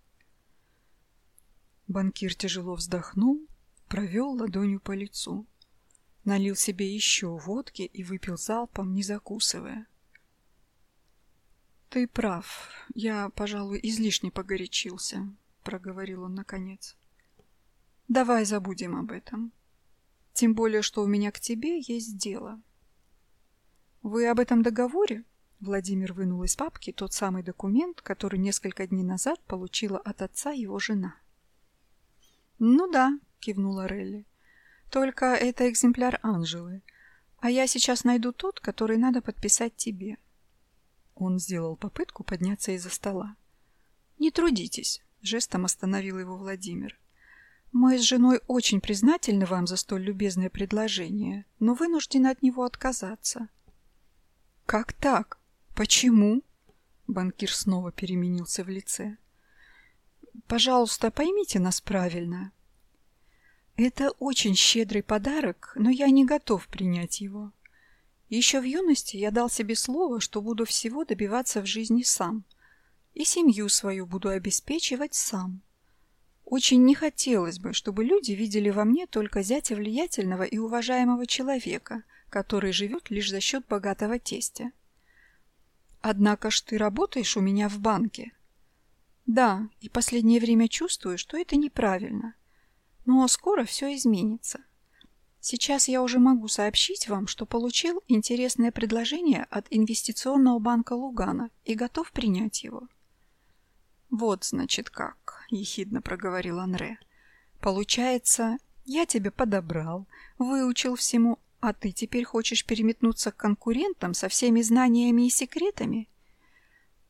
B: Банкир тяжело вздохнул, провел ладонью по лицу. Налил себе еще водки и выпил залпом, не закусывая. «Ты прав. Я, пожалуй, излишне погорячился», — проговорил он наконец. «Давай забудем об этом. Тем более, что у меня к тебе есть дело. Вы об этом договоре? Владимир вынул из папки тот самый документ, который несколько дней назад получила от отца его жена. Ну да, кивнула Релли. Только это экземпляр Анжелы. А я сейчас найду тот, который надо подписать тебе. Он сделал попытку подняться из-за стола. Не трудитесь, жестом остановил его Владимир. Мы с женой очень признательны вам за столь любезное предложение, но вынуждены от него отказаться. Как так? Почему? Банкир снова переменился в лице. Пожалуйста, поймите нас правильно. Это очень щедрый подарок, но я не готов принять его. Еще в юности я дал себе слово, что буду всего добиваться в жизни сам. И семью свою буду обеспечивать сам. Очень не хотелось бы, чтобы люди видели во мне только зятя влиятельного и уважаемого человека, который живет лишь за счет богатого тестя. Однако ж ты работаешь у меня в банке. Да, и последнее время чувствую, что это неправильно. Но скоро все изменится. Сейчас я уже могу сообщить вам, что получил интересное предложение от инвестиционного банка Лугана и готов принять его. Вот, значит, как, ехидно проговорил Анре. Получается, я тебя подобрал, выучил всему, а ты теперь хочешь переметнуться к конкурентам со всеми знаниями и секретами?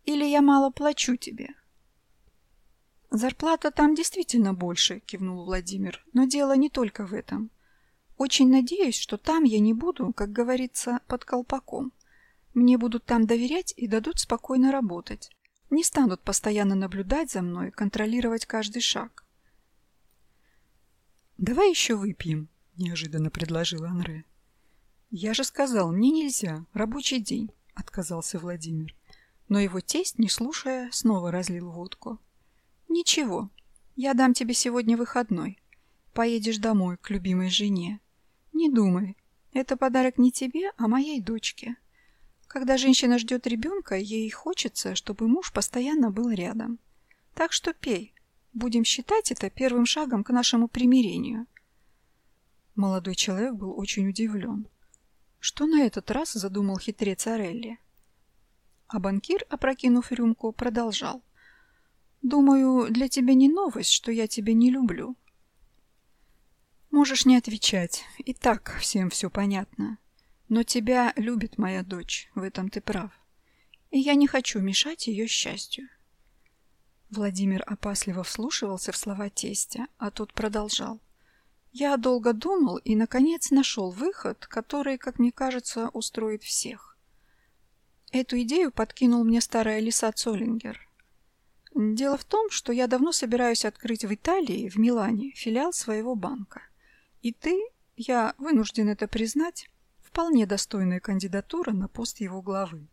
B: Или я мало плачу тебе? Зарплата там действительно больше, кивнул Владимир, но дело не только в этом. Очень надеюсь, что там я не буду, как говорится, под колпаком. Мне будут там доверять и дадут спокойно работать. Не станут постоянно наблюдать за мной, контролировать каждый шаг.
A: «Давай еще выпьем», — неожиданно предложил Анре. «Я же сказал, мне нельзя, рабочий день», — отказался Владимир. Но его тесть, не слушая, снова разлил водку.
B: «Ничего, я дам тебе сегодня выходной. Поедешь домой к любимой жене. Не думай, это подарок не тебе, а моей дочке. Когда женщина ждет ребенка, ей хочется, чтобы муж постоянно был рядом. Так что пей. Будем считать это первым шагом к нашему примирению.
A: Молодой человек был очень удивлен. Что на этот раз задумал хитрец Орелли? А банкир, опрокинув рюмку, продолжал. «Думаю, для тебя не новость, что я тебя не люблю. Можешь не отвечать. И так всем все понятно. Но тебя любит моя дочь, в этом ты прав. И я не хочу мешать ее счастью. Владимир опасливо вслушивался в слова тестя, а тот продолжал. Я долго думал и, наконец, нашел выход, который, как мне кажется, устроит всех. Эту идею подкинул мне старая лиса Цоллингер. Дело в том, что я давно собираюсь открыть в Италии, в Милане, филиал своего банка. И ты, я вынужден это признать, вполне достойная кандидатура на пост его главы.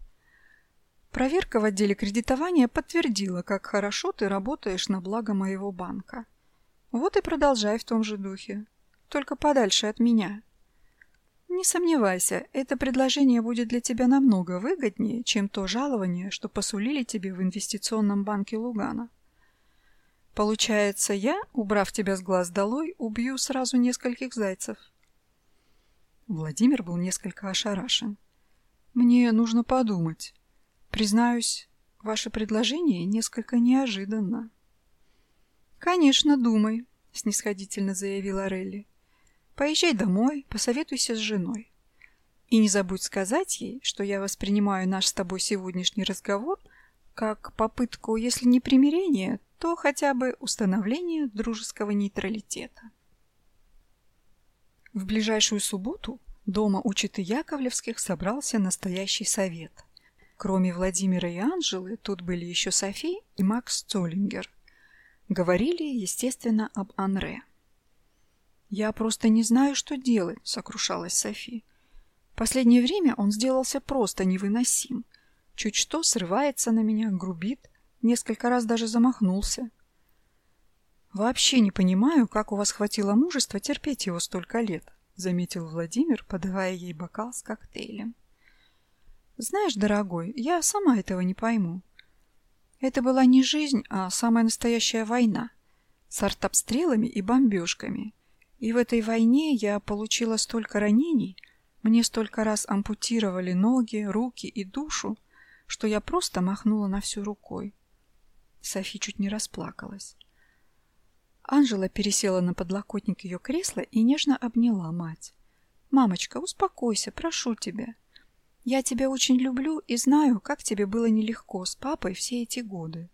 A: Проверка в отделе кредитования подтвердила, как хорошо ты работаешь на благо моего банка. Вот и продолжай в том же духе. Только подальше от меня. Не сомневайся, это предложение будет для тебя намного выгоднее, чем то жалование, что посулили тебе в инвестиционном банке Лугана. Получается, я, убрав тебя с глаз долой, убью сразу нескольких зайцев. Владимир был несколько ошарашен. Мне нужно подумать. Признаюсь, ваше предложение несколько неожиданно. Конечно, думай, снисходительно заявила Релли. Поезжай домой, посоветуйся с женой. И не забудь сказать ей, что я воспринимаю наш с тобой сегодняшний разговор как попытку, если не примирения, то хотя бы установление дружеского нейтралитета. В ближайшую субботу дома у Читы Яковлевских собрался настоящий совет. Кроме Владимира и Анжелы, тут были еще Софи и Макс Цоллингер. Говорили, естественно, об Анре. «Я просто не знаю, что делать», — сокрушалась Софи. «Последнее время он сделался просто невыносим. Чуть что срывается на меня, грубит, Несколько раз даже замахнулся. «Вообще не понимаю, как у вас хватило мужества терпеть его столько лет», заметил Владимир, подавая ей бокал с коктейлем. «Знаешь, дорогой, я сама этого не пойму. Это была не жизнь, а самая настоящая война с артобстрелами и бомбежками. И в этой войне я получила столько ранений, мне столько раз ампутировали ноги, руки и душу, что я просто махнула на всю рукой. Софи чуть не расплакалась. Анжела пересела на подлокотник ее кресла и нежно обняла мать. «Мамочка, успокойся, прошу тебя. Я тебя очень люблю и знаю, как тебе было нелегко с папой все эти годы.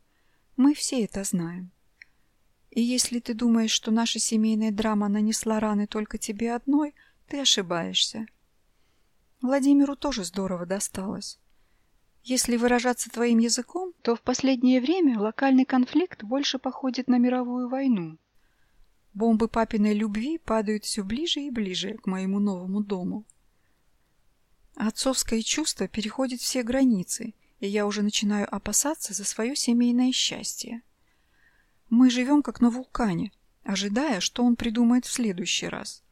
A: Мы все это знаем. И если ты думаешь, что наша семейная драма нанесла раны только тебе одной, ты ошибаешься. Владимиру тоже здорово досталось. Если выражаться твоим языком, то в последнее время локальный конфликт больше походит на мировую войну. Бомбы папиной любви падают все ближе и ближе к моему новому дому.
B: Отцовское чувство переходит все границы, и я уже начинаю опасаться за свое семейное счастье. Мы живем как на вулкане, ожидая, что он придумает в следующий раз.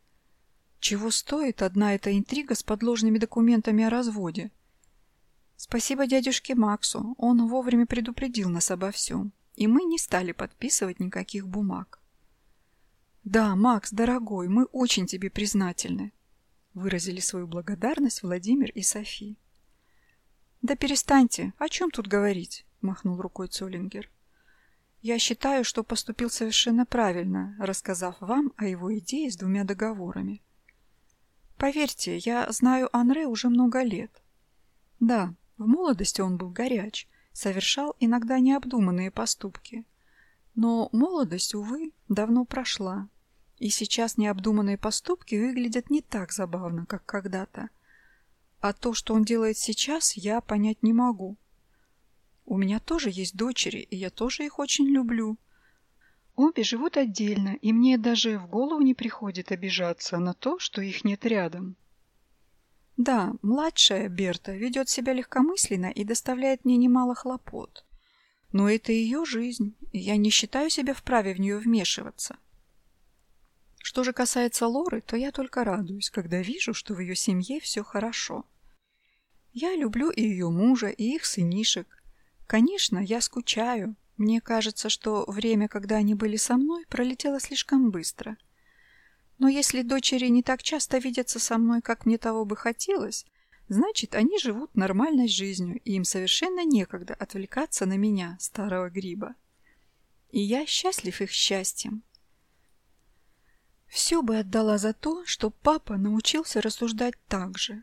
B: Чего стоит одна эта интрига с подложными документами о разводе? Спасибо дядюшке Максу, он вовремя предупредил нас обо всем, и мы не стали подписывать никаких бумаг. «Да, Макс, дорогой, мы очень тебе признательны», — выразили свою благодарность Владимир и Софи. «Да перестаньте, о чем тут говорить?» — махнул рукой Цолингер. «Я считаю, что поступил совершенно правильно, рассказав вам о его идее с двумя договорами. Поверьте, я знаю Анре уже много лет. Да, в молодости он был горяч, совершал иногда необдуманные поступки. Но молодость, увы, давно прошла, и сейчас необдуманные поступки выглядят не так забавно, как когда-то. А то, что он делает сейчас, я понять не могу. У меня тоже есть дочери, и я тоже их очень люблю. Обе живут отдельно, и мне даже в голову не приходит обижаться на то, что их нет рядом. Да, младшая Берта ведет себя легкомысленно и доставляет мне немало хлопот. Но это ее жизнь, я не считаю себя вправе в нее вмешиваться. Что же касается Лоры, то я только радуюсь, когда вижу, что в ее семье все хорошо. Я люблю и ее мужа, и их сынишек. Конечно, я скучаю. Мне кажется, что время, когда они были со мной, пролетело слишком быстро. Но если дочери не так часто видятся со мной, как мне того бы хотелось, значит, они живут нормальной жизнью, и им совершенно некогда отвлекаться на меня, старого гриба. И я счастлив их счастьем. Все бы отдала за то, что папа научился рассуждать так же.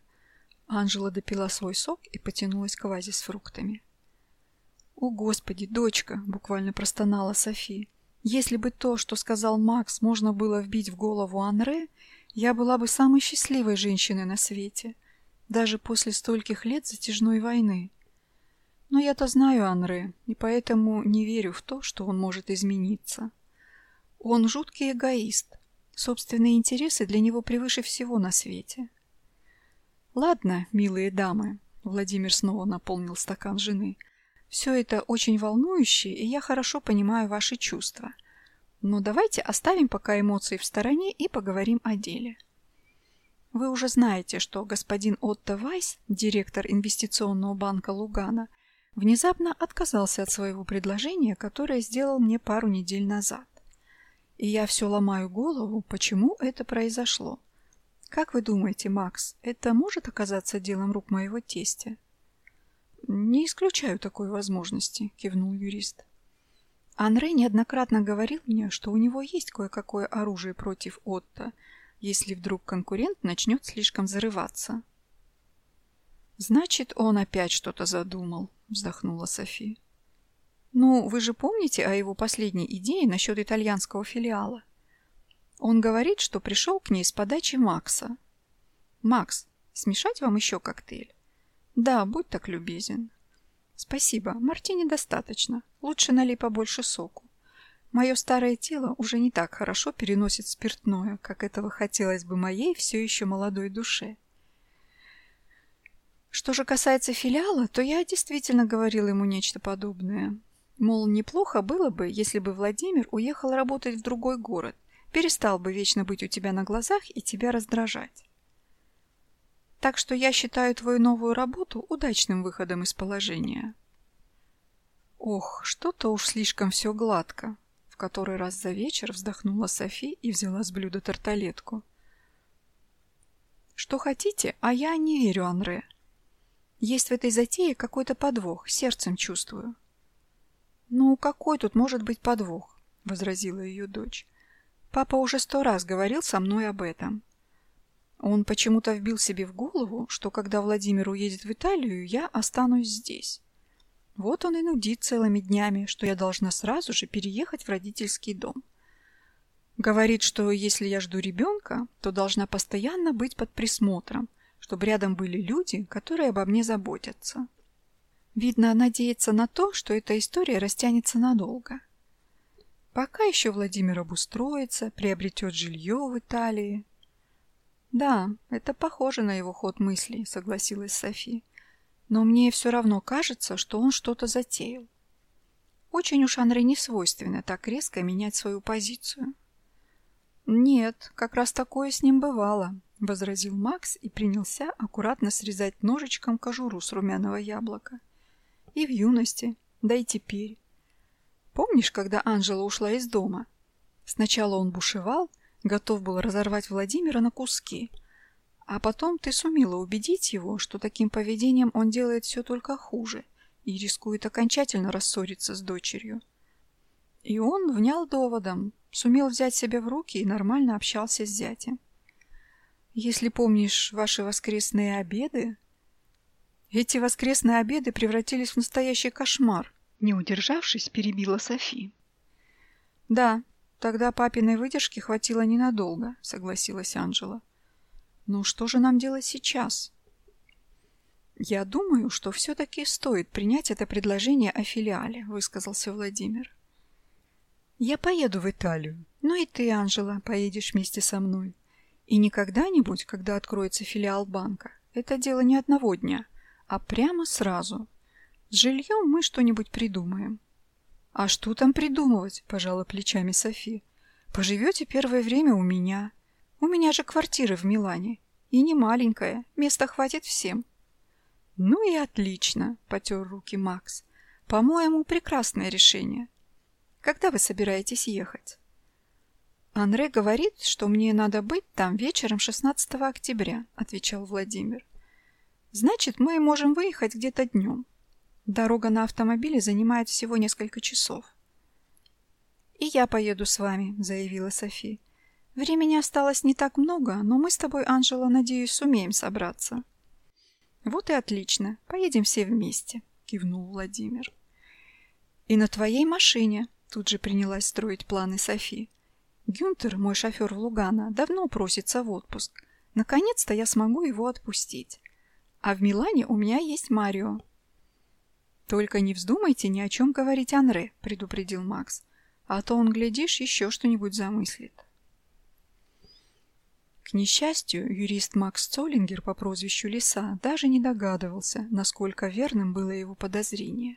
B: Анжела допила свой сок и потянулась к вазе с фруктами. «О, Господи, дочка!» — буквально простонала Софи. «Если бы то, что сказал Макс, можно было вбить в голову Анре, я была бы самой счастливой женщиной на свете, даже после стольких лет затяжной войны. Но я-то знаю Анре, и поэтому не верю в то, что он может измениться. Он жуткий эгоист, Собственные интересы для него превыше всего на свете. «Ладно, милые дамы», — Владимир снова наполнил стакан жены, — «все это очень волнующе, и я хорошо понимаю ваши чувства. Но давайте оставим пока эмоции в стороне и поговорим о деле». Вы уже знаете, что господин Отто Вайс, директор инвестиционного банка Лугана, внезапно отказался от своего предложения, которое сделал мне пару недель назад. И я все ломаю голову, почему это произошло. Как вы думаете, Макс, это может оказаться делом рук моего тестя? Не исключаю такой возможности, кивнул юрист. Анре неоднократно говорил мне, что у него есть кое-какое оружие против Отто, если вдруг конкурент начнет слишком зарываться. «Значит, он опять что-то задумал», — вздохнула София. Ну, вы же помните о его последней идее насчет итальянского филиала? Он говорит, что пришел к ней с подачи Макса. Макс, смешать вам еще коктейль? Да, будь так любезен. Спасибо, мартини достаточно. Лучше налей побольше соку. Мое старое тело уже не так хорошо переносит спиртное, как этого хотелось бы моей все еще молодой душе. Что же касается филиала, то я действительно говорил ему нечто подобное. Мол, неплохо было бы, если бы Владимир уехал работать в другой город, перестал бы вечно быть у тебя на глазах и тебя раздражать. Так что я считаю твою новую работу удачным выходом из положения. Ох, что-то уж слишком все гладко. В который раз за вечер вздохнула Софи и взяла с блюда тарталетку. Что хотите, а я не верю Анре. Есть в этой затее какой-то подвох, сердцем чувствую. «Ну, какой тут может быть подвох?» — возразила ее дочь. «Папа уже сто раз говорил со мной об этом. Он почему-то вбил себе в голову, что когда Владимир уедет в Италию, я останусь здесь. Вот он и нудит целыми днями, что я должна сразу же переехать в родительский дом. Говорит, что если я жду ребенка, то должна постоянно быть под присмотром, чтобы рядом были люди, которые обо мне заботятся. Видно, надеется на то, что эта история растянется надолго. Пока еще Владимир обустроится, приобретет жилье в Италии. «Да, это похоже на его ход мыслей», — согласилась Софи. «Но мне все равно кажется, что он что-то затеял. Очень уж Анре не свойственно так резко менять свою позицию». «Нет, как раз такое с ним бывало», — возразил Макс и принялся аккуратно срезать ножичком кожуру с румяного яблока. «И в юности, да и теперь. Помнишь, когда Анжела ушла из дома? Сначала он бушевал, готов был разорвать Владимира на куски. А потом ты сумела убедить его, что таким поведением он делает все только хуже и рискует окончательно рассориться с дочерью. И он внял доводом, сумел взять себя в руки и нормально общался с зятем. Если помнишь ваши воскресные обеды... Эти воскресные обеды превратились в настоящий кошмар. Не удержавшись, перебила Софи. Да, Тогда папиной выдержки хватило ненадолго, согласилась Анжела. Но что же нам делать сейчас? Я думаю, что все-таки стоит принять это предложение о филиале, высказался Владимир. Я поеду в Италию, но и ты, Анжела, поедешь вместе со мной. И не когда-нибудь, когда откроется филиал банка. Это дело не одного дня, а прямо сразу. С жильем мы что-нибудь придумаем. «А что там придумывать?» – пожала плечами Софи. «Поживете первое время у меня. У меня же квартира в Милане. И не маленькая, места хватит всем». «Ну и отлично», – потер руки Макс. «По-моему, прекрасное решение. Когда вы собираетесь ехать?» «Анре говорит, что мне надо быть там вечером 16 октября», – отвечал Владимир. «Значит, мы можем выехать где-то днем. Дорога на автомобиле занимает всего несколько часов. «И я поеду с вами», — заявила Софи. «Времени осталось не так много, но мы с тобой, Анжела, надеюсь, сумеем собраться». «Вот и отлично. Поедем все вместе», — кивнул Владимир. «И на твоей машине», — тут же принялась строить планы Софи. «Гюнтер, мой шофер в Лугана, давно просится в отпуск. Наконец-то я смогу его отпустить. А в Милане у меня есть Марио, «Только не вздумайте ни о чем говорить Анре», — предупредил Макс. «А то он, глядишь, еще что-нибудь замыслит». К несчастью, юрист Макс Цоллингер по прозвищу Лиса даже не догадывался, насколько верным было его подозрение.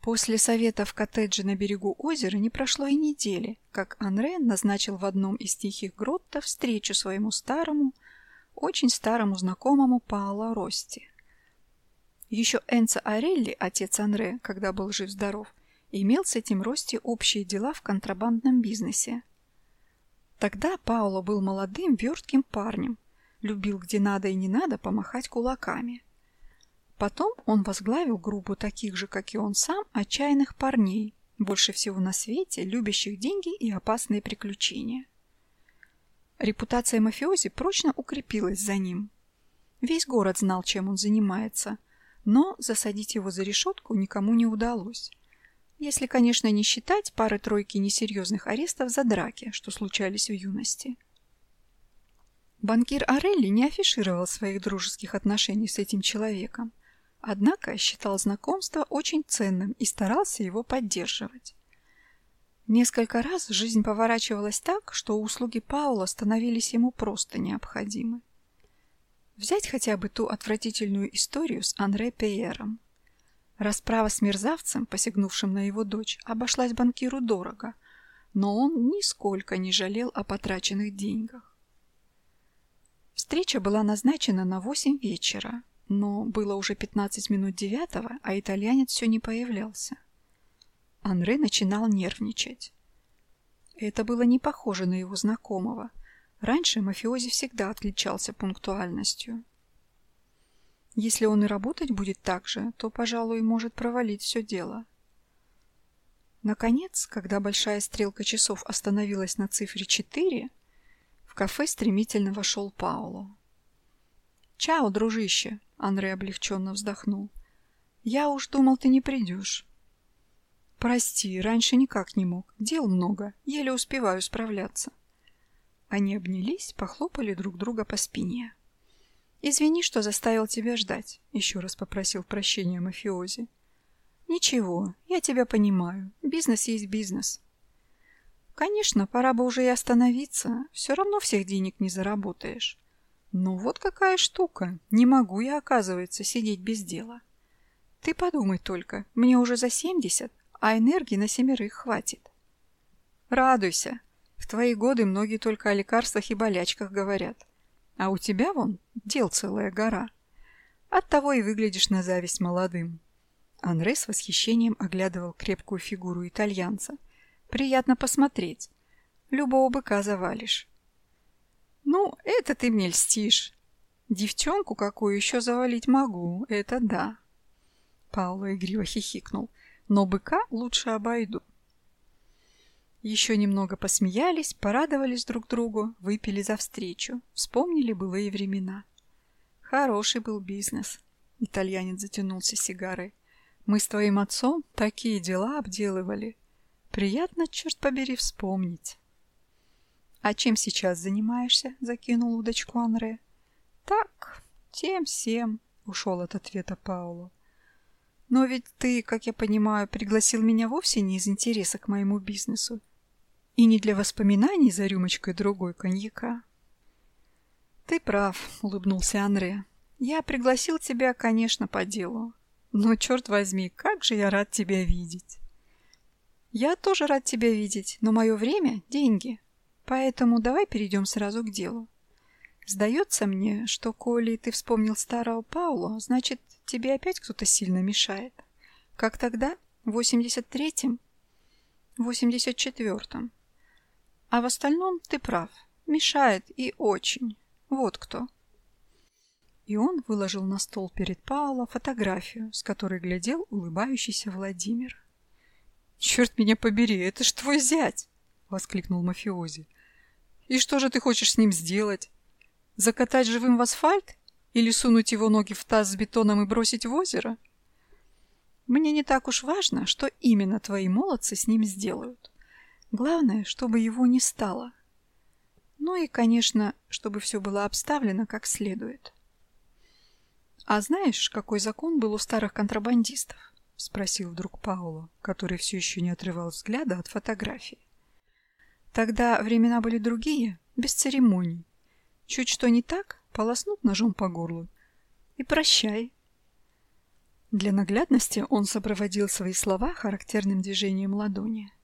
B: После совета в коттедже на берегу озера не прошло и недели, как Анре назначил в одном из тихих гроттов встречу своему старому, очень старому знакомому Паоло Рости. Еще Энцо Орелли, отец Анре, когда был жив-здоров, имел с этим Рости общие дела в контрабандном бизнесе. Тогда Пауло был молодым, вертким парнем, любил где надо и не надо помахать кулаками. Потом он возглавил группу таких же, как и он сам, отчаянных парней, больше всего на свете, любящих деньги и опасные приключения. Репутация мафиози прочно укрепилась за ним. Весь город знал, чем он занимается, но засадить его за решетку никому не удалось. Если, конечно, не считать пары-тройки несерьезных арестов за драки, что случались в юности. Банкир Орелли не афишировал своих дружеских отношений с этим человеком, однако считал знакомство очень ценным и старался его поддерживать. Несколько раз жизнь поворачивалась так, что услуги Паула становились ему просто необходимы. Взять хотя бы ту отвратительную историю с Андре Пейером. Расправа с мерзавцем, посягнувшим на его дочь, обошлась банкиру дорого, но он нисколько не жалел о потраченных деньгах. Встреча была назначена на восемь вечера, но было уже 15 минут девятого, а итальянец все не появлялся. Анре начинал нервничать. Это было не похоже на его знакомого – Раньше мафиози всегда отличался пунктуальностью. Если он и работать будет так же, то, пожалуй, может провалить все дело. Наконец, когда большая стрелка часов остановилась на цифре 4, в кафе стремительно вошел Пауло. «Чао, дружище!» — Андрей облегченно вздохнул. «Я уж думал, ты не придешь». «Прости, раньше никак не мог. Дел много, еле успеваю справляться». Они обнялись, похлопали друг друга по спине. «Извини, что заставил тебя ждать», — еще раз попросил прощения мафиози. «Ничего, я тебя понимаю. Бизнес есть бизнес». Конечно, пора бы уже и остановиться. Все равно всех денег не заработаешь. Но вот какая штука. Не могу я, оказывается, сидеть без дела. Ты подумай только, мне уже за 70, а энергии на семерых хватит. Радуйся. В твои годы многие только о лекарствах и болячках говорят. А у тебя вон дел целая гора. Оттого и выглядишь на зависть молодым. Анре с восхищением оглядывал крепкую фигуру итальянца. Приятно посмотреть. Любого быка завалишь. Ну, это ты мне льстишь. Девчонку какую еще завалить могу, это да. Пауло игриво хихикнул. Но быка лучше обойду. Еще немного посмеялись, порадовались друг другу, выпили за встречу, вспомнили былые времена. Хороший был бизнес. Итальянец затянулся сигарой. Мы с твоим отцом такие дела обделывали. Приятно, черт побери, вспомнить. «А чем сейчас занимаешься?» — закинул удочку Анре. «Так, тем-всем», — ушел от ответа Пауло. «Но ведь ты, как я понимаю, пригласил меня вовсе не из интереса к моему бизнесу и не для воспоминаний за рюмочкой другой коньяка». «Ты прав», — улыбнулся Анре. «Я пригласил тебя, конечно, по делу. Но, черт возьми, как же я рад тебя видеть!» «Я тоже рад тебя видеть, но мое время — деньги. Поэтому давай перейдем сразу к делу. Сдается мне, что коли ты вспомнил старого Пауло, значит, тебе опять кто-то сильно мешает. Как тогда? В 83-м? В 84-м. А в остальном ты прав. Мешает и очень. Вот кто. И он выложил на стол перед Пауло фотографию, с которой глядел улыбающийся Владимир. «Черт меня побери, это ж твой зять!» — воскликнул мафиози. И что же ты хочешь с ним сделать? Закатать живым в асфальт? Или сунуть его ноги в таз с бетоном и бросить в озеро? Мне не так уж важно, что именно твои молодцы с ним сделают. Главное, чтобы его не стало. Ну и, конечно, чтобы все было обставлено как следует. «А знаешь, какой закон был у старых контрабандистов?» — спросил вдруг Пауло, который все еще не отрывал взгляда от фотографии. Тогда времена были другие, без церемоний. Чуть что не так, полоснут ножом по горлу. И прощай. Для наглядности он сопроводил свои слова характерным движением ладони.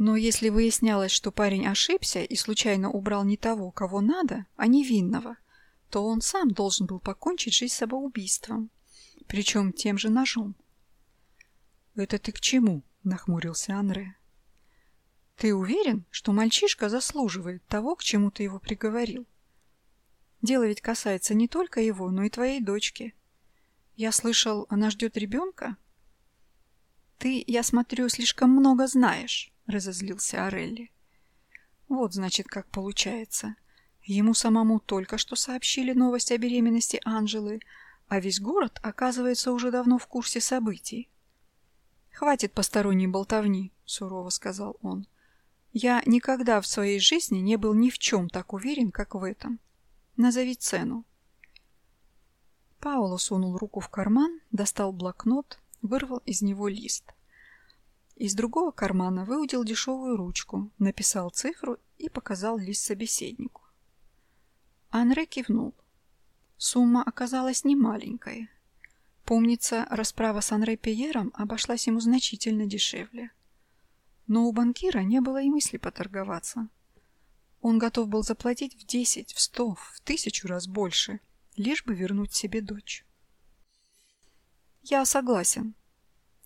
B: Но если выяснялось, что парень ошибся и случайно убрал не того, кого надо, а невинного, то он сам должен был покончить жизнь самоубийством, причем тем же ножом. «Это ты к чему?» — нахмурился Анре. Ты уверен, что мальчишка заслуживает того, к чему ты его приговорил? Дело ведь касается не только его, но и твоей дочки. Я слышал, она ждет ребенка? Ты, я смотрю, слишком много знаешь, разозлился Орелли. Вот, значит, как получается. Ему самому только что сообщили новость о беременности Анжелы, а весь город, оказывается, уже давно в курсе событий. «Хватит посторонней болтовни», — сурово сказал он. Я никогда в своей жизни не был ни в чем так уверен, как в этом. Назови цену. Пауло сунул руку в карман, достал блокнот, вырвал из него лист. Из другого кармана выудил дешевую ручку, написал цифру и показал лист собеседнику. Анре кивнул. Сумма оказалась немаленькой. Помнится, расправа с Анре Пьером обошлась ему значительно дешевле. Но у банкира не было и мысли поторговаться. Он готов был заплатить в десять, в сто, в тысячу раз больше, лишь бы вернуть себе дочь. «Я согласен.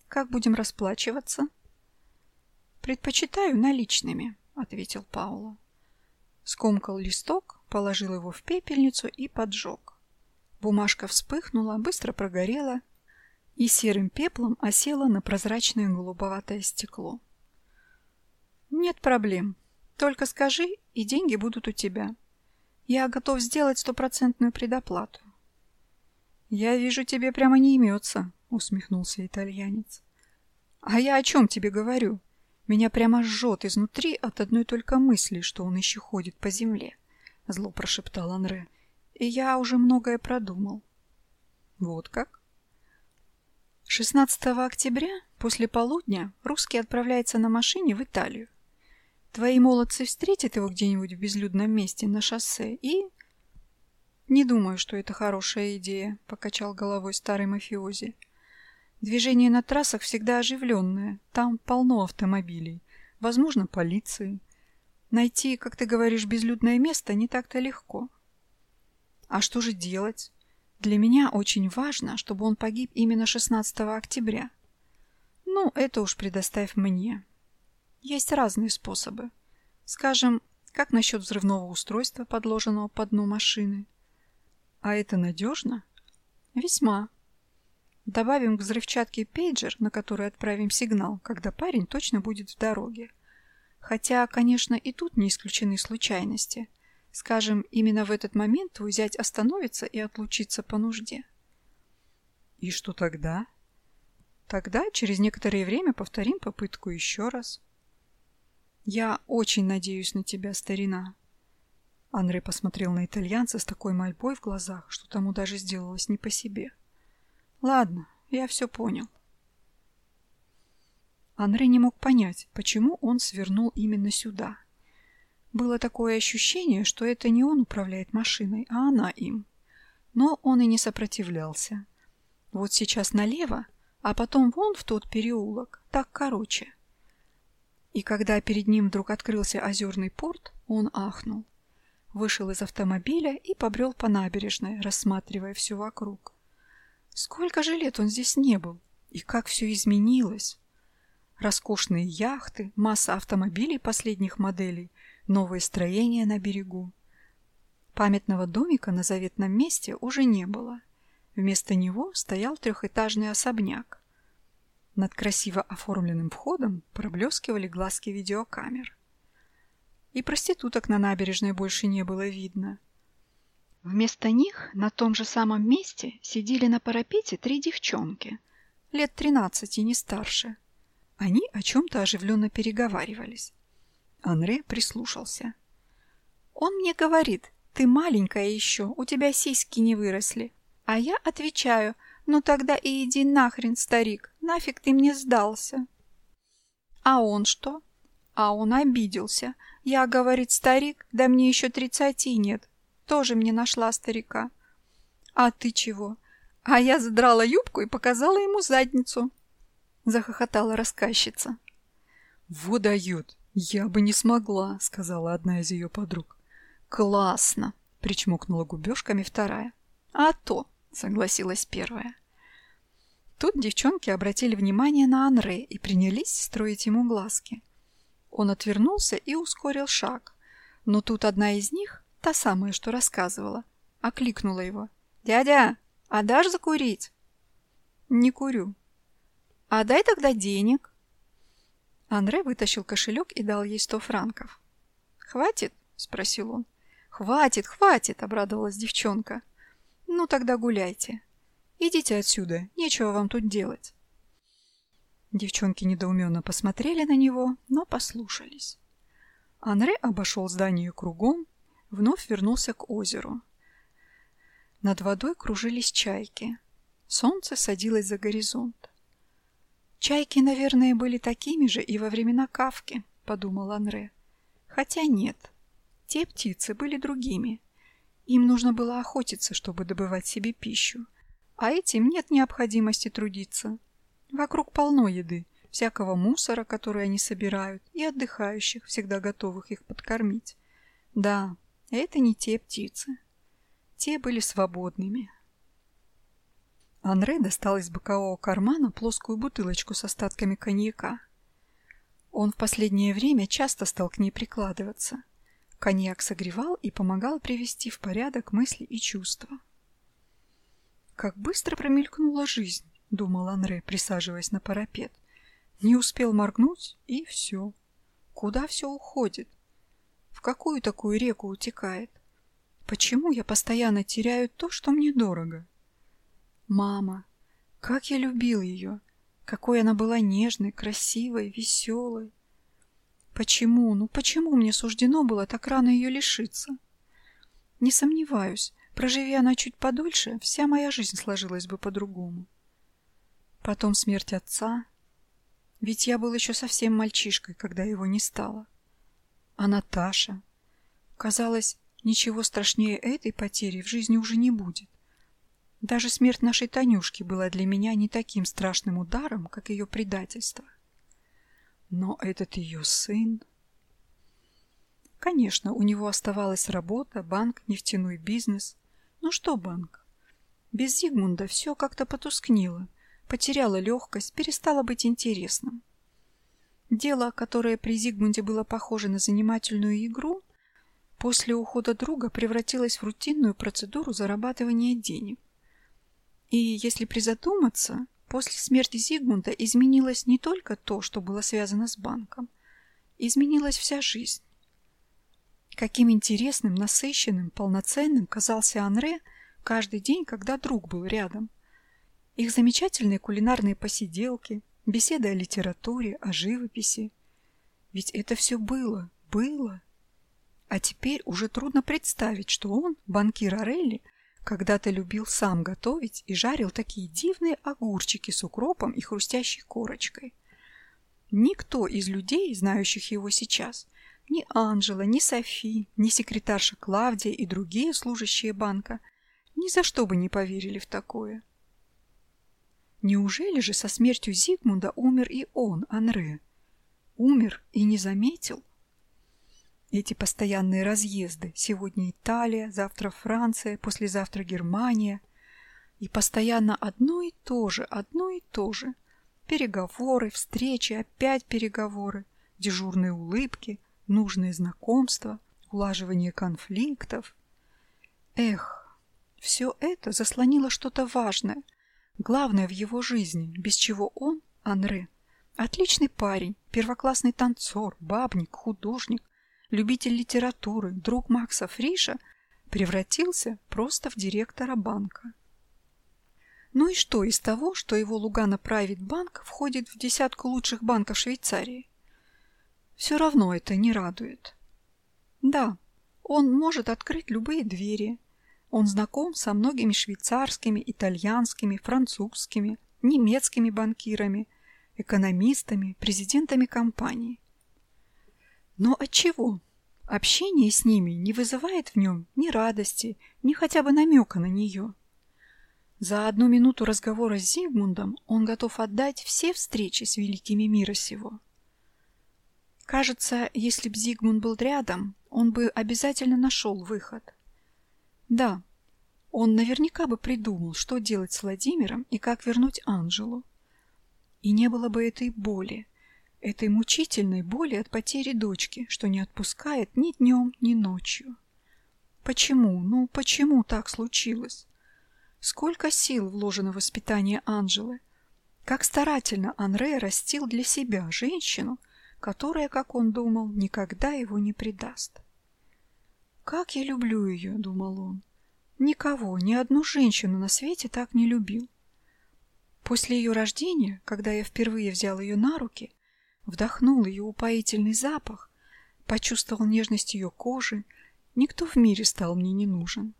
B: Как будем расплачиваться?» «Предпочитаю наличными», — ответил Пауло. Скомкал листок, положил его в пепельницу и поджег. Бумажка вспыхнула, быстро прогорела и серым пеплом осела на прозрачное голубоватое стекло. Нет проблем. Только скажи, и деньги будут у тебя. Я готов сделать стопроцентную предоплату. Я вижу, тебе прямо не имется, усмехнулся итальянец. А я о чем тебе говорю? Меня прямо жжет изнутри от одной только мысли, что он еще ходит по земле, зло прошептал Анре. И я уже многое продумал. Вот как? 16 октября после полудня русский отправляется на машине в Италию. Твои молодцы встретят его где-нибудь в безлюдном месте на шоссе и... «Не думаю, что это хорошая идея», — покачал головой старый мафиози. «Движение на трассах всегда оживленное. Там полно автомобилей. Возможно, полиции. Найти, как ты говоришь, безлюдное место не так-то легко. А что же делать? Для меня очень важно, чтобы он погиб именно 16 октября. Ну, это уж предоставь мне. Есть разные способы. Скажем, как насчет взрывного устройства, подложенного под дно машины? А это надежно? Весьма. Добавим к взрывчатке пейджер, на который отправим сигнал, когда парень точно будет в дороге. Хотя, конечно, и тут не исключены случайности. Скажем, именно в этот момент твой зять остановится и отлучится по нужде. И что тогда? Тогда через некоторое время повторим попытку еще раз. Я очень надеюсь на тебя, старина. Андрей посмотрел на итальянца с такой мольбой в глазах, что тому даже сделалось не по себе. Ладно, я все понял. Андрей не мог понять, почему он свернул именно сюда. Было такое ощущение, что это не он управляет машиной, а она им. Но он и не сопротивлялся. Вот сейчас налево, а потом вон в тот переулок, так короче. И когда перед ним вдруг открылся озерный порт, он ахнул вышел из автомобиля и побрел по набережной, рассматривая все вокруг. Сколько же лет он здесь не был, и как все изменилось! Роскошные яхты, масса автомобилей последних моделей, новые строения на берегу. Памятного домика на заветном месте уже не было. Вместо него стоял трехэтажный особняк. Над красиво оформленным входом проблескивали глазки видеокамер и проституток на набережной больше не было видно. Вместо них на том же самом месте сидели на парапете три девчонки, лет тринадцати, не старше. Они о чем-то оживленно переговаривались. Анре прислушался. «Он мне говорит, ты маленькая еще, у тебя сиськи не выросли». А я отвечаю, ну тогда и иди нахрен, старик, нафиг ты мне сдался. А он что? А он обиделся. Я, говорит, старик, да мне еще тридцати нет. Тоже мне нашла старика. А ты чего? А я задрала юбку и показала ему задницу. Захохотала рассказчица. Вот дают. Я бы не смогла, сказала одна из ее подруг. Классно, причмокнула губежками вторая. А то, согласилась первая. Тут девчонки обратили внимание на Анре и принялись строить ему глазки. Он отвернулся и ускорил шаг. Но тут одна из них, та самая, что рассказывала, окликнула его. «Дядя, а дашь закурить?» «Не курю». «А дай тогда денег». Андре вытащил кошелек и дал ей сто франков. «Хватит?» — спросил он. «Хватит, хватит!» — обрадовалась девчонка. «Ну тогда гуляйте. Идите отсюда, нечего вам тут делать». Девчонки недоуменно посмотрели на него, но послушались. Анре обошел здание кругом, вновь вернулся к озеру. Над водой кружились чайки. Солнце садилось за горизонт. «Чайки, наверное, были такими же и во времена Кавки», — подумал Анре. «Хотя нет. Те птицы были другими. Им нужно было охотиться, чтобы добывать себе пищу. А этим нет необходимости трудиться. Вокруг полно еды, всякого мусора, который они собирают, и отдыхающих, всегда готовых их подкормить. Да, это не те птицы. Те были свободными. Анре достал из бокового кармана плоскую бутылочку с остатками коньяка. Он в последнее время часто стал к ней прикладываться. Коньяк согревал и помогал привести в порядок мысли и чувства. Как быстро промелькнула жизнь! — думал Анре, присаживаясь на парапет. Не успел моргнуть, и все. Куда все уходит? В какую такую реку утекает? Почему я постоянно теряю то, что мне дорого? Мама. Как я любил ее. Какой она была нежной, красивой, веселой. Почему, ну почему мне суждено было так рано ее лишиться? Не сомневаюсь, проживи она чуть подольше, вся моя жизнь сложилась бы по-другому. Потом смерть отца. Ведь я был еще совсем мальчишкой, когда его не стало. А Наташа? Казалось, ничего страшнее этой потери в жизни уже не будет. Даже смерть нашей Танюшки была для меня не таким страшным ударом, как ее предательство. Но этот ее сын... Конечно, у него оставалась работа, банк, нефтяной бизнес. Ну что банк? Без Зигмунда все как-то потускнело, потеряло легкость, перестало быть интересным. Дело, которое при Зигмунде было похоже на занимательную игру, после ухода друга превратилось в рутинную процедуру зарабатывания денег. И если призадуматься, после смерти Зигмунда изменилось не только то, что было связано с банком, изменилась вся жизнь. Каким интересным, насыщенным, полноценным казался Анре каждый день, когда друг был рядом. Их замечательные кулинарные посиделки, беседы о литературе, о живописи. Ведь это все было, было. А теперь уже трудно представить, что он, банкир Орелли, когда-то любил сам готовить и жарил такие дивные огурчики с укропом и хрустящей корочкой. Никто из людей, знающих его сейчас, ни Анжела, ни Софи, ни секретарша Клавдия и другие служащие банка ни за что бы не поверили в такое. Неужели же со смертью Зигмунда умер и он, Анре? Умер и не заметил? Эти постоянные разъезды. Сегодня Италия, завтра Франция, послезавтра Германия. И постоянно одно и то же, одно и то же. Переговоры, встречи, опять переговоры, дежурные улыбки, нужные знакомства, улаживание конфликтов. Эх, все это заслонило что-то важное, главное в его жизни, без чего он, Анре, отличный парень, первоклассный танцор, бабник, художник, любитель литературы, друг Макса Фриша, превратился просто в директора банка. Ну и что из того, что его Лугана Private Банк входит в десятку лучших банков Швейцарии? Все равно это не радует. Да, он может открыть любые двери. Он знаком со многими швейцарскими, итальянскими, французскими, немецкими банкирами, экономистами, президентами компаний. Но от чего? Общение с ними не вызывает в нем ни радости, ни хотя бы намека на нее. За одну минуту разговора с Зигмундом он готов отдать все встречи с великими мира сего. Кажется, если б Зигмунд был рядом, он бы обязательно нашел выход. Да, он наверняка бы придумал, что делать с Владимиром и как вернуть Анжелу. И не было бы этой боли, этой мучительной боли от потери дочки, что не отпускает ни днем, ни ночью. Почему, ну почему так случилось? Сколько сил вложено в воспитание Анжелы? Как старательно Анре растил для себя женщину, которая, как он думал, никогда его не предаст. «Как я люблю ее!» — думал он. «Никого, ни одну женщину на свете так не любил. После ее рождения, когда я впервые взял ее на руки, вдохнул ее упоительный запах, почувствовал нежность ее кожи, никто в мире стал мне не нужен.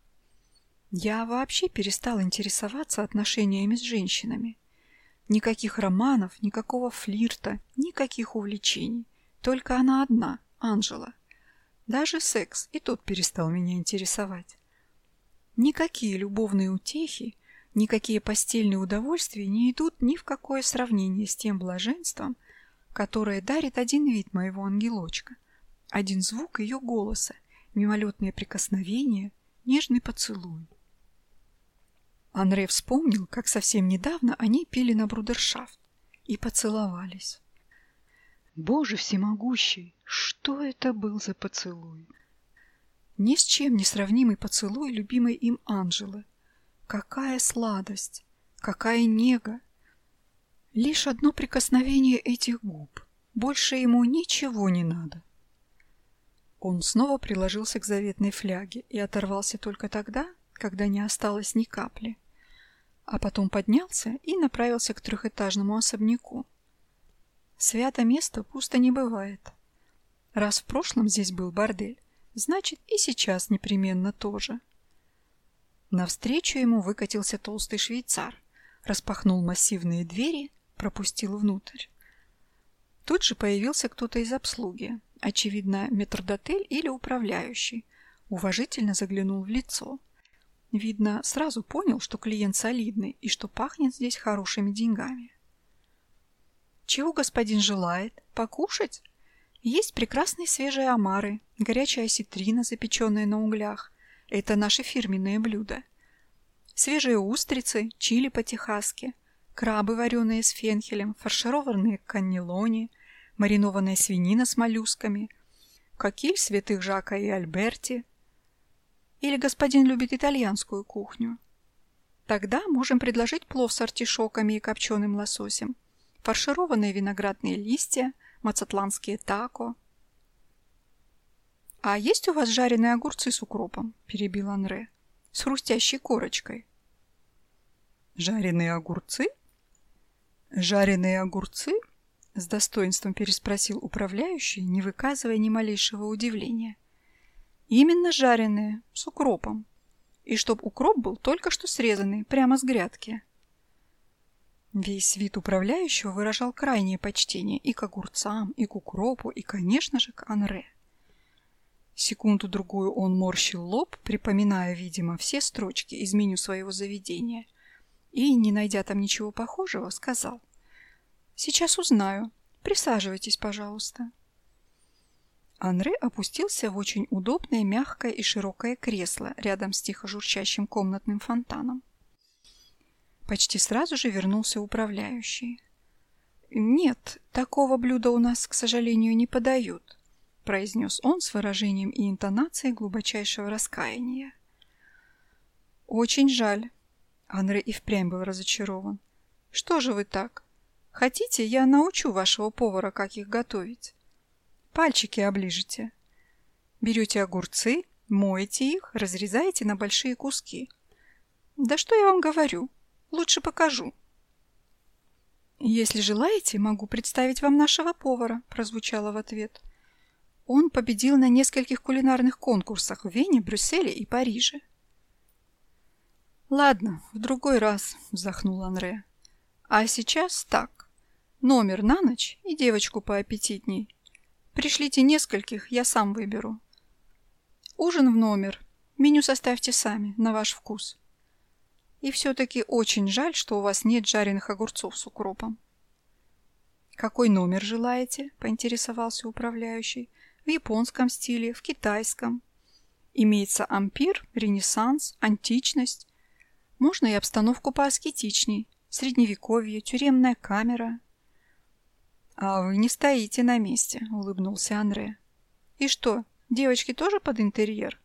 B: Я вообще перестал интересоваться отношениями с женщинами. Никаких романов, никакого флирта, никаких увлечений. Только она одна, Анжела. Даже секс и тот перестал меня интересовать. Никакие любовные утехи, никакие постельные удовольствия не идут ни в какое сравнение с тем блаженством, которое дарит один вид моего ангелочка, один звук ее голоса, мимолетное прикосновение, нежный поцелуй. Анре вспомнил, как совсем недавно они пили на брудершафт и поцеловались. Боже всемогущий, что это был за поцелуй? Ни с чем не сравнимый поцелуй любимой им Анжелы. Какая сладость, какая нега, Лишь одно прикосновение этих губ. Больше ему ничего не надо. Он снова приложился к заветной фляге и оторвался только тогда, когда не осталось ни капли. А потом поднялся и направился к трехэтажному особняку. Свято место пусто не бывает. Раз в прошлом здесь был бордель, значит и сейчас непременно тоже. Навстречу ему выкатился толстый швейцар, распахнул массивные двери пропустил внутрь. Тут же появился кто-то из обслуги,
A: очевидно, метрдотель или управляющий, уважительно заглянул в лицо. Видно, сразу понял, что клиент солидный и что пахнет здесь хорошими деньгами. «Чего господин желает? Покушать?» Есть прекрасные свежие омары, горячая осетрина, запеченная на углях. Это наши фирменные блюда. Свежие устрицы, чили по-техасски, крабы, вареные с фенхелем, фаршированные каннелони, маринованная свинина с моллюсками, кокиль святых Жака и Альберти. Или господин любит итальянскую кухню. Тогда можем предложить плов с артишоками и копченым лососем, фаршированные виноградные листья – мацатланские тако. «А есть у вас жареные огурцы с укропом?» – перебил Анре. «С хрустящей корочкой».
B: «Жареные огурцы?» «Жареные огурцы?» – с достоинством переспросил управляющий, не выказывая ни малейшего удивления. «Именно жареные, с укропом. И чтоб укроп был только что срезанный, прямо с грядки». Весь вид управляющего выражал крайнее почтение и к огурцам, и к укропу, и, конечно же, к Анре. Секунду-другую он морщил лоб, припоминая, видимо, все строчки из меню своего заведения, и, не найдя там ничего похожего, сказал «Сейчас узнаю. Присаживайтесь, пожалуйста». Анре опустился в очень удобное, мягкое и широкое кресло рядом с тихо журчащим комнатным фонтаном. Почти сразу же вернулся управляющий. «Нет, такого блюда у нас, к сожалению, не подают», произнес он с выражением и интонацией глубочайшего раскаяния. «Очень жаль». Анре и впрямь был разочарован. «Что же вы так? Хотите, я научу вашего повара, как их готовить? Пальчики оближете. Берете огурцы, моете их, разрезаете на большие куски. Да что я вам говорю? Лучше покажу. «Если желаете, могу представить вам нашего повара», – прозвучало в ответ. Он победил на нескольких кулинарных конкурсах в Вене, Брюсселе и Париже. «Ладно, в другой раз», – вздохнул Анре. «А сейчас так. Номер на ночь и девочку поаппетитней. Пришлите нескольких, я сам выберу. Ужин в номер. Меню составьте сами, на ваш вкус». И все-таки очень жаль, что у вас нет жареных огурцов с укропом. «Какой номер желаете?» – поинтересовался управляющий. «В японском стиле, в китайском. Имеется ампир, ренессанс, античность. Можно и обстановку поаскетичней. Средневековье, тюремная камера». «А вы не стоите на месте», – улыбнулся Анре. «И что, девочки тоже под интерьер?»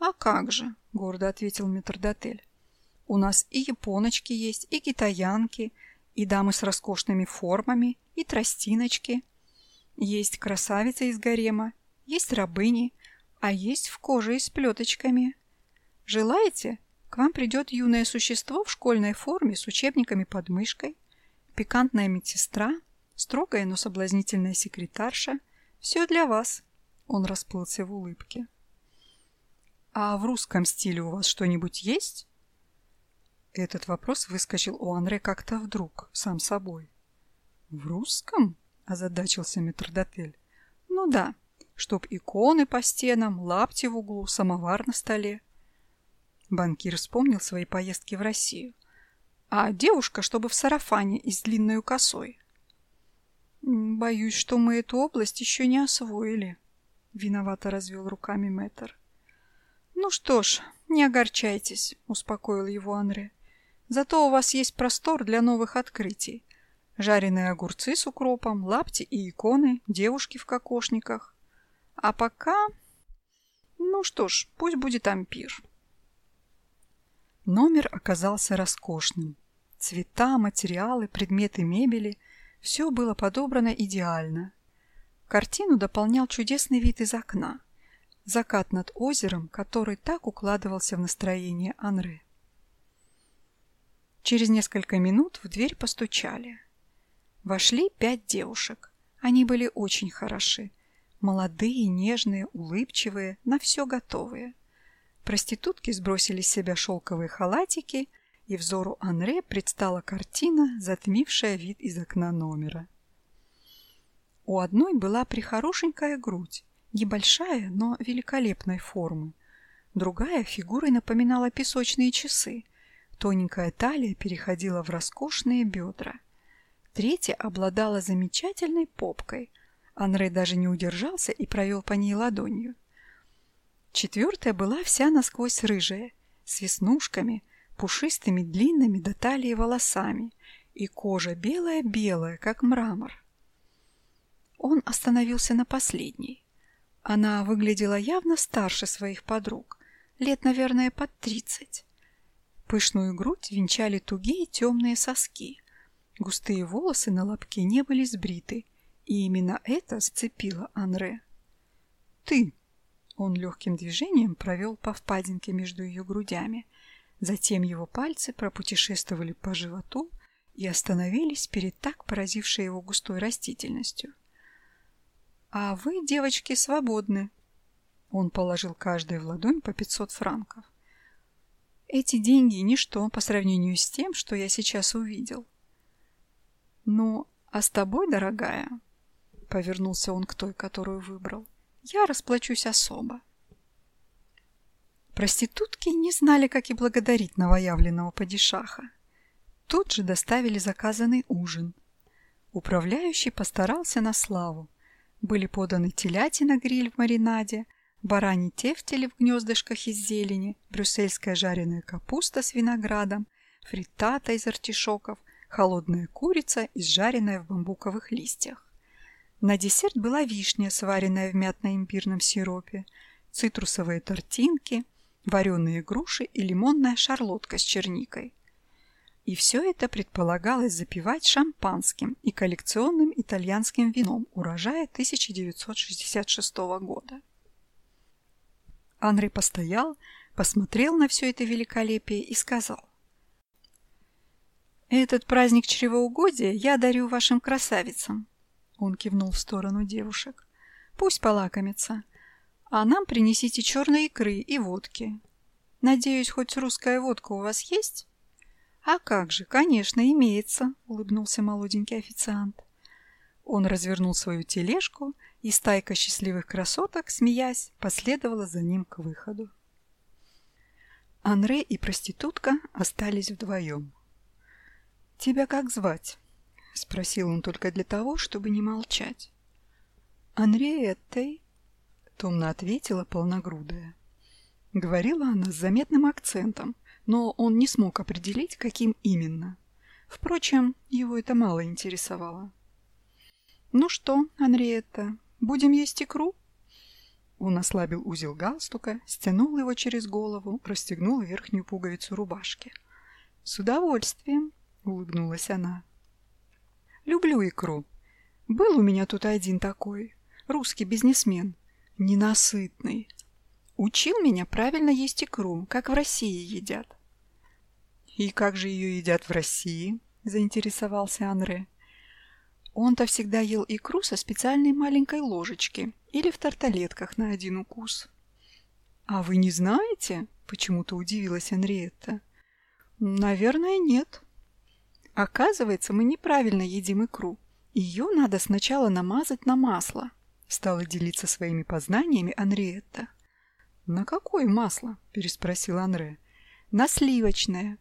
B: «А как же», – гордо ответил метрдотель. У нас и японочки есть, и китаянки, и дамы с роскошными формами, и тростиночки. Есть красавицы из гарема, есть рабыни, а есть в коже и с плеточками. Желаете? К вам придет юное существо в школьной форме с учебниками под мышкой, пикантная медсестра, строгая, но соблазнительная секретарша. Все для вас. Он расплылся в улыбке. А в русском стиле у вас что-нибудь есть? Этот вопрос выскочил у Анре как-то вдруг, сам собой. «В русском?» – озадачился метрдотель. «Ну да, чтоб иконы по стенам, лапти в углу, самовар на столе». Банкир вспомнил свои поездки в Россию. «А девушка, чтобы в сарафане и с длинной косой». «Боюсь, что мы эту область еще не освоили», — виновато развел руками мэтр. «Ну что ж, не огорчайтесь», — успокоил его Анре. Зато у вас есть простор для новых открытий. Жареные огурцы с укропом, лапти и иконы, девушки в кокошниках. А пока... Ну что ж, пусть будет ампир. Номер оказался роскошным. Цвета, материалы, предметы мебели – все было подобрано идеально. Картину дополнял чудесный вид из окна. Закат над озером, который так укладывался в настроение Анре. Через несколько минут в дверь постучали. Вошли пять девушек. Они были очень хороши. Молодые, нежные, улыбчивые, на все готовые. Проститутки сбросили с себя шелковые халатики, и взору Анре предстала картина, затмившая вид из окна номера. У одной была прихорошенькая грудь, небольшая, но великолепной формы. Другая фигурой напоминала песочные часы. Тоненькая талия переходила в роскошные бедра. Третья обладала замечательной попкой. Анре даже не удержался и провел по ней ладонью. Четвертая была вся насквозь рыжая, с веснушками, пушистыми длинными до талии волосами, и кожа белая-белая, как мрамор. Он остановился на последней. Она выглядела явно старше своих подруг, лет, наверное, под тридцать. Пышную грудь венчали тугие темные соски. Густые волосы на лобке не были сбриты, и именно это сцепило Анре. «Ты!» Он легким движением провел по впадинке между ее грудями. Затем его пальцы пропутешествовали по животу и остановились перед так поразившей его густой растительностью. «А вы, девочки, свободны!» Он положил каждой в ладонь по 500 франков. «Эти деньги – ничто по сравнению с тем, что я сейчас увидел». «Ну, а с тобой, дорогая?» – повернулся он к той, которую выбрал. «Я расплачусь особо». Проститутки не знали, как и благодарить новоявленного падишаха. Тут же доставили заказанный ужин. Управляющий постарался на славу. Были поданы телятина-гриль в маринаде, бараньи тефтели в гнездышках из зелени, брюссельская жареная капуста с виноградом, фриттата из артишоков, холодная курица, изжаренная в бамбуковых листьях. На десерт была вишня, сваренная в мятно-имбирном сиропе, цитрусовые тортинки, вареные груши и лимонная шарлотка с черникой. И все это предполагалось запивать шампанским и коллекционным итальянским вином урожая 1966 года. Анри постоял, посмотрел на все это великолепие и сказал. «Этот праздник чревоугодия я дарю вашим красавицам», — он кивнул в сторону девушек. «Пусть полакомятся, а нам принесите черные икры и водки. Надеюсь, хоть русская водка у вас есть?» «А как же, конечно, имеется», — улыбнулся молоденький официант. Он развернул свою тележку, и стайка счастливых красоток, смеясь, последовала за ним к выходу. Анре и проститутка остались вдвоем. «Тебя как звать?» — спросил он только для того, чтобы не молчать. «Анриеттой», — томно ответила полногрудая. Говорила она с заметным акцентом, но он не смог определить, каким именно. Впрочем, его это мало интересовало. «Ну что, Анриетта, будем есть икру?» Он ослабил узел галстука, стянул его через голову, расстегнул верхнюю пуговицу рубашки. «С удовольствием», — улыбнулась она. «Люблю икру. Был у меня тут один такой, русский бизнесмен, ненасытный. Учил меня правильно есть икру, как в России едят. «И как же ее едят в России?» – заинтересовался Анре. Он-то всегда ел икру со специальной маленькой ложечки или в тарталетках на один укус. «А вы не знаете?» – почему-то удивилась Анриетта. «Наверное, нет. Оказывается, мы неправильно едим икру. Ее надо сначала намазать на масло», – стала делиться своими познаниями Анриетта. «На какое масло?» – переспросил Анре. «На сливочное.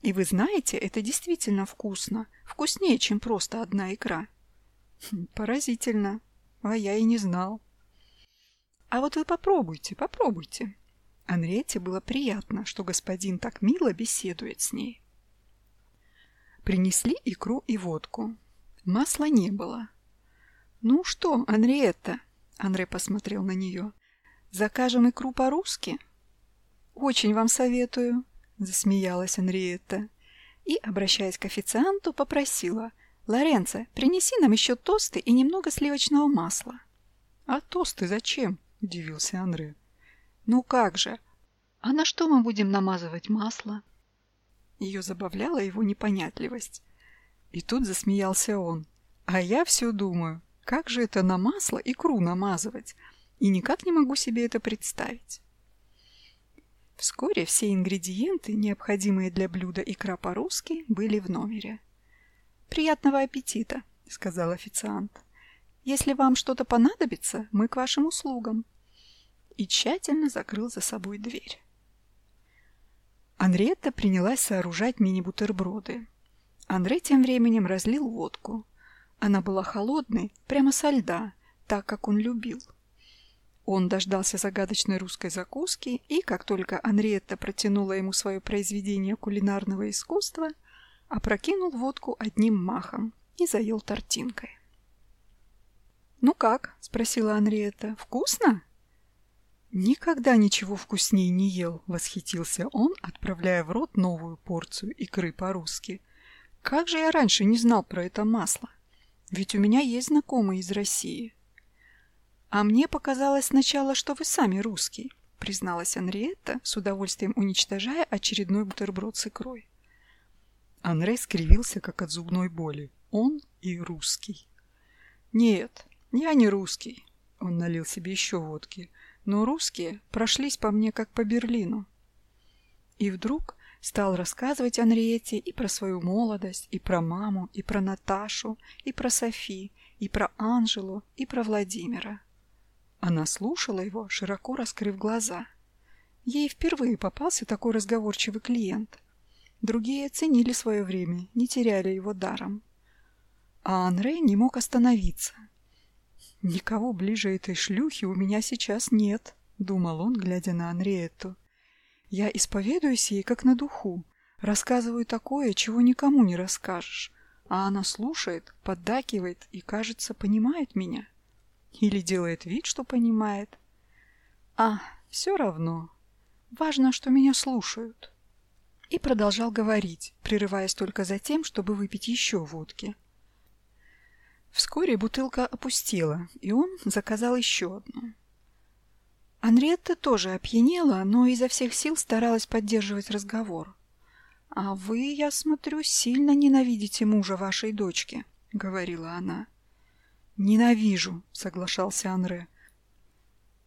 B: И вы знаете, это действительно вкусно. Вкуснее, чем просто одна икра. Поразительно. А я и не знал. А вот вы попробуйте, попробуйте. Анрете было приятно, что господин так мило беседует с ней. Принесли икру и водку. Масла не было. «Ну что, Анриетта?» Анре посмотрел на нее. «Закажем икру по-русски?» «Очень вам советую. — засмеялась Анриетта. И, обращаясь к официанту, попросила. «Лоренцо, принеси нам еще тосты и немного сливочного масла». «А тосты зачем?» — удивился Анре. «Ну как же? А на что мы будем намазывать масло?» Ее забавляла его непонятливость. И тут засмеялся он. «А я все думаю, как же это на масло икру намазывать? И никак не могу себе это представить». Вскоре все ингредиенты, необходимые для блюда икра по-русски, были в номере. «Приятного аппетита!» — сказал официант. Если вам что-то понадобится, мы к вашим услугам». И тщательно закрыл за собой дверь. Анриетта принялась сооружать мини-бутерброды. Андрей тем временем разлил водку. Она была холодной, прямо со льда, так, как он любил. Он дождался загадочной русской закуски, и как только Анриетта протянула ему свое произведение кулинарного искусства, опрокинул водку одним махом и заел тортинкой. «Ну как?» — спросила Анриетта. «Вкусно?» «Никогда ничего вкуснее не ел», — восхитился он, отправляя в рот новую порцию икры по-русски. «Как же я раньше не знал про это масло? Ведь у меня есть знакомые из России». «А мне показалось сначала, что вы сами русский», — призналась Анриетта, с удовольствием уничтожая очередной бутерброд с икрой. Анре скривился, как от зубной боли. Он и русский. «Нет, я не русский», — он налил себе еще водки, «но русские прошлись по мне, как по Берлину». И вдруг стал рассказывать Анриете и про свою молодость, и про маму, и про Наташу, и про Софи, и про Анжелу, и про Владимира. Она слушала его, широко раскрыв глаза. Ей впервые попался такой разговорчивый клиент. Другие ценили свое время, не теряли его даром. А Анре не мог остановиться. «Никого ближе этой шлюхи у меня сейчас нет», — думал он, глядя на Анриетту. «Я исповедуюсь ей, как на духу, рассказываю такое, чего никому не расскажешь, а она слушает, поддакивает и, кажется, понимает меня». Или делает вид, что понимает. А, все равно. Важно, что меня слушают. И продолжал говорить, прерываясь только за тем, чтобы выпить еще водки. Вскоре бутылка опустела, и он заказал еще одну. Анриетта тоже опьянела, но изо всех сил старалась поддерживать разговор. «А вы, я смотрю, сильно ненавидите мужа вашей дочки», — говорила она. «Ненавижу», — соглашался Анре.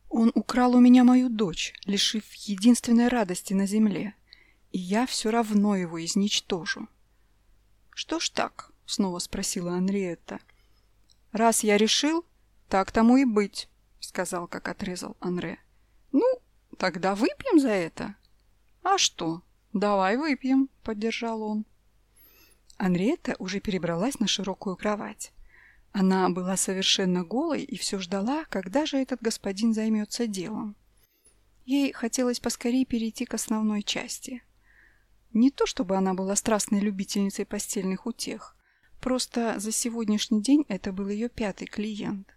B: «Он украл у меня мою дочь, лишив единственной радости на земле, и я все равно его изничтожу». «Что ж так?» — снова спросила Анриетта. «Раз я решил, так тому и быть», — сказал, как отрезал Анре. «Ну, тогда выпьем за это». «А что? Давай выпьем», — поддержал он. Анриетта уже перебралась на широкую кровать. Она была совершенно голой и все ждала, когда же этот господин займется делом. Ей хотелось поскорее перейти к основной части. Не то чтобы она была страстной любительницей постельных утех, просто за сегодняшний день это был ее пятый клиент.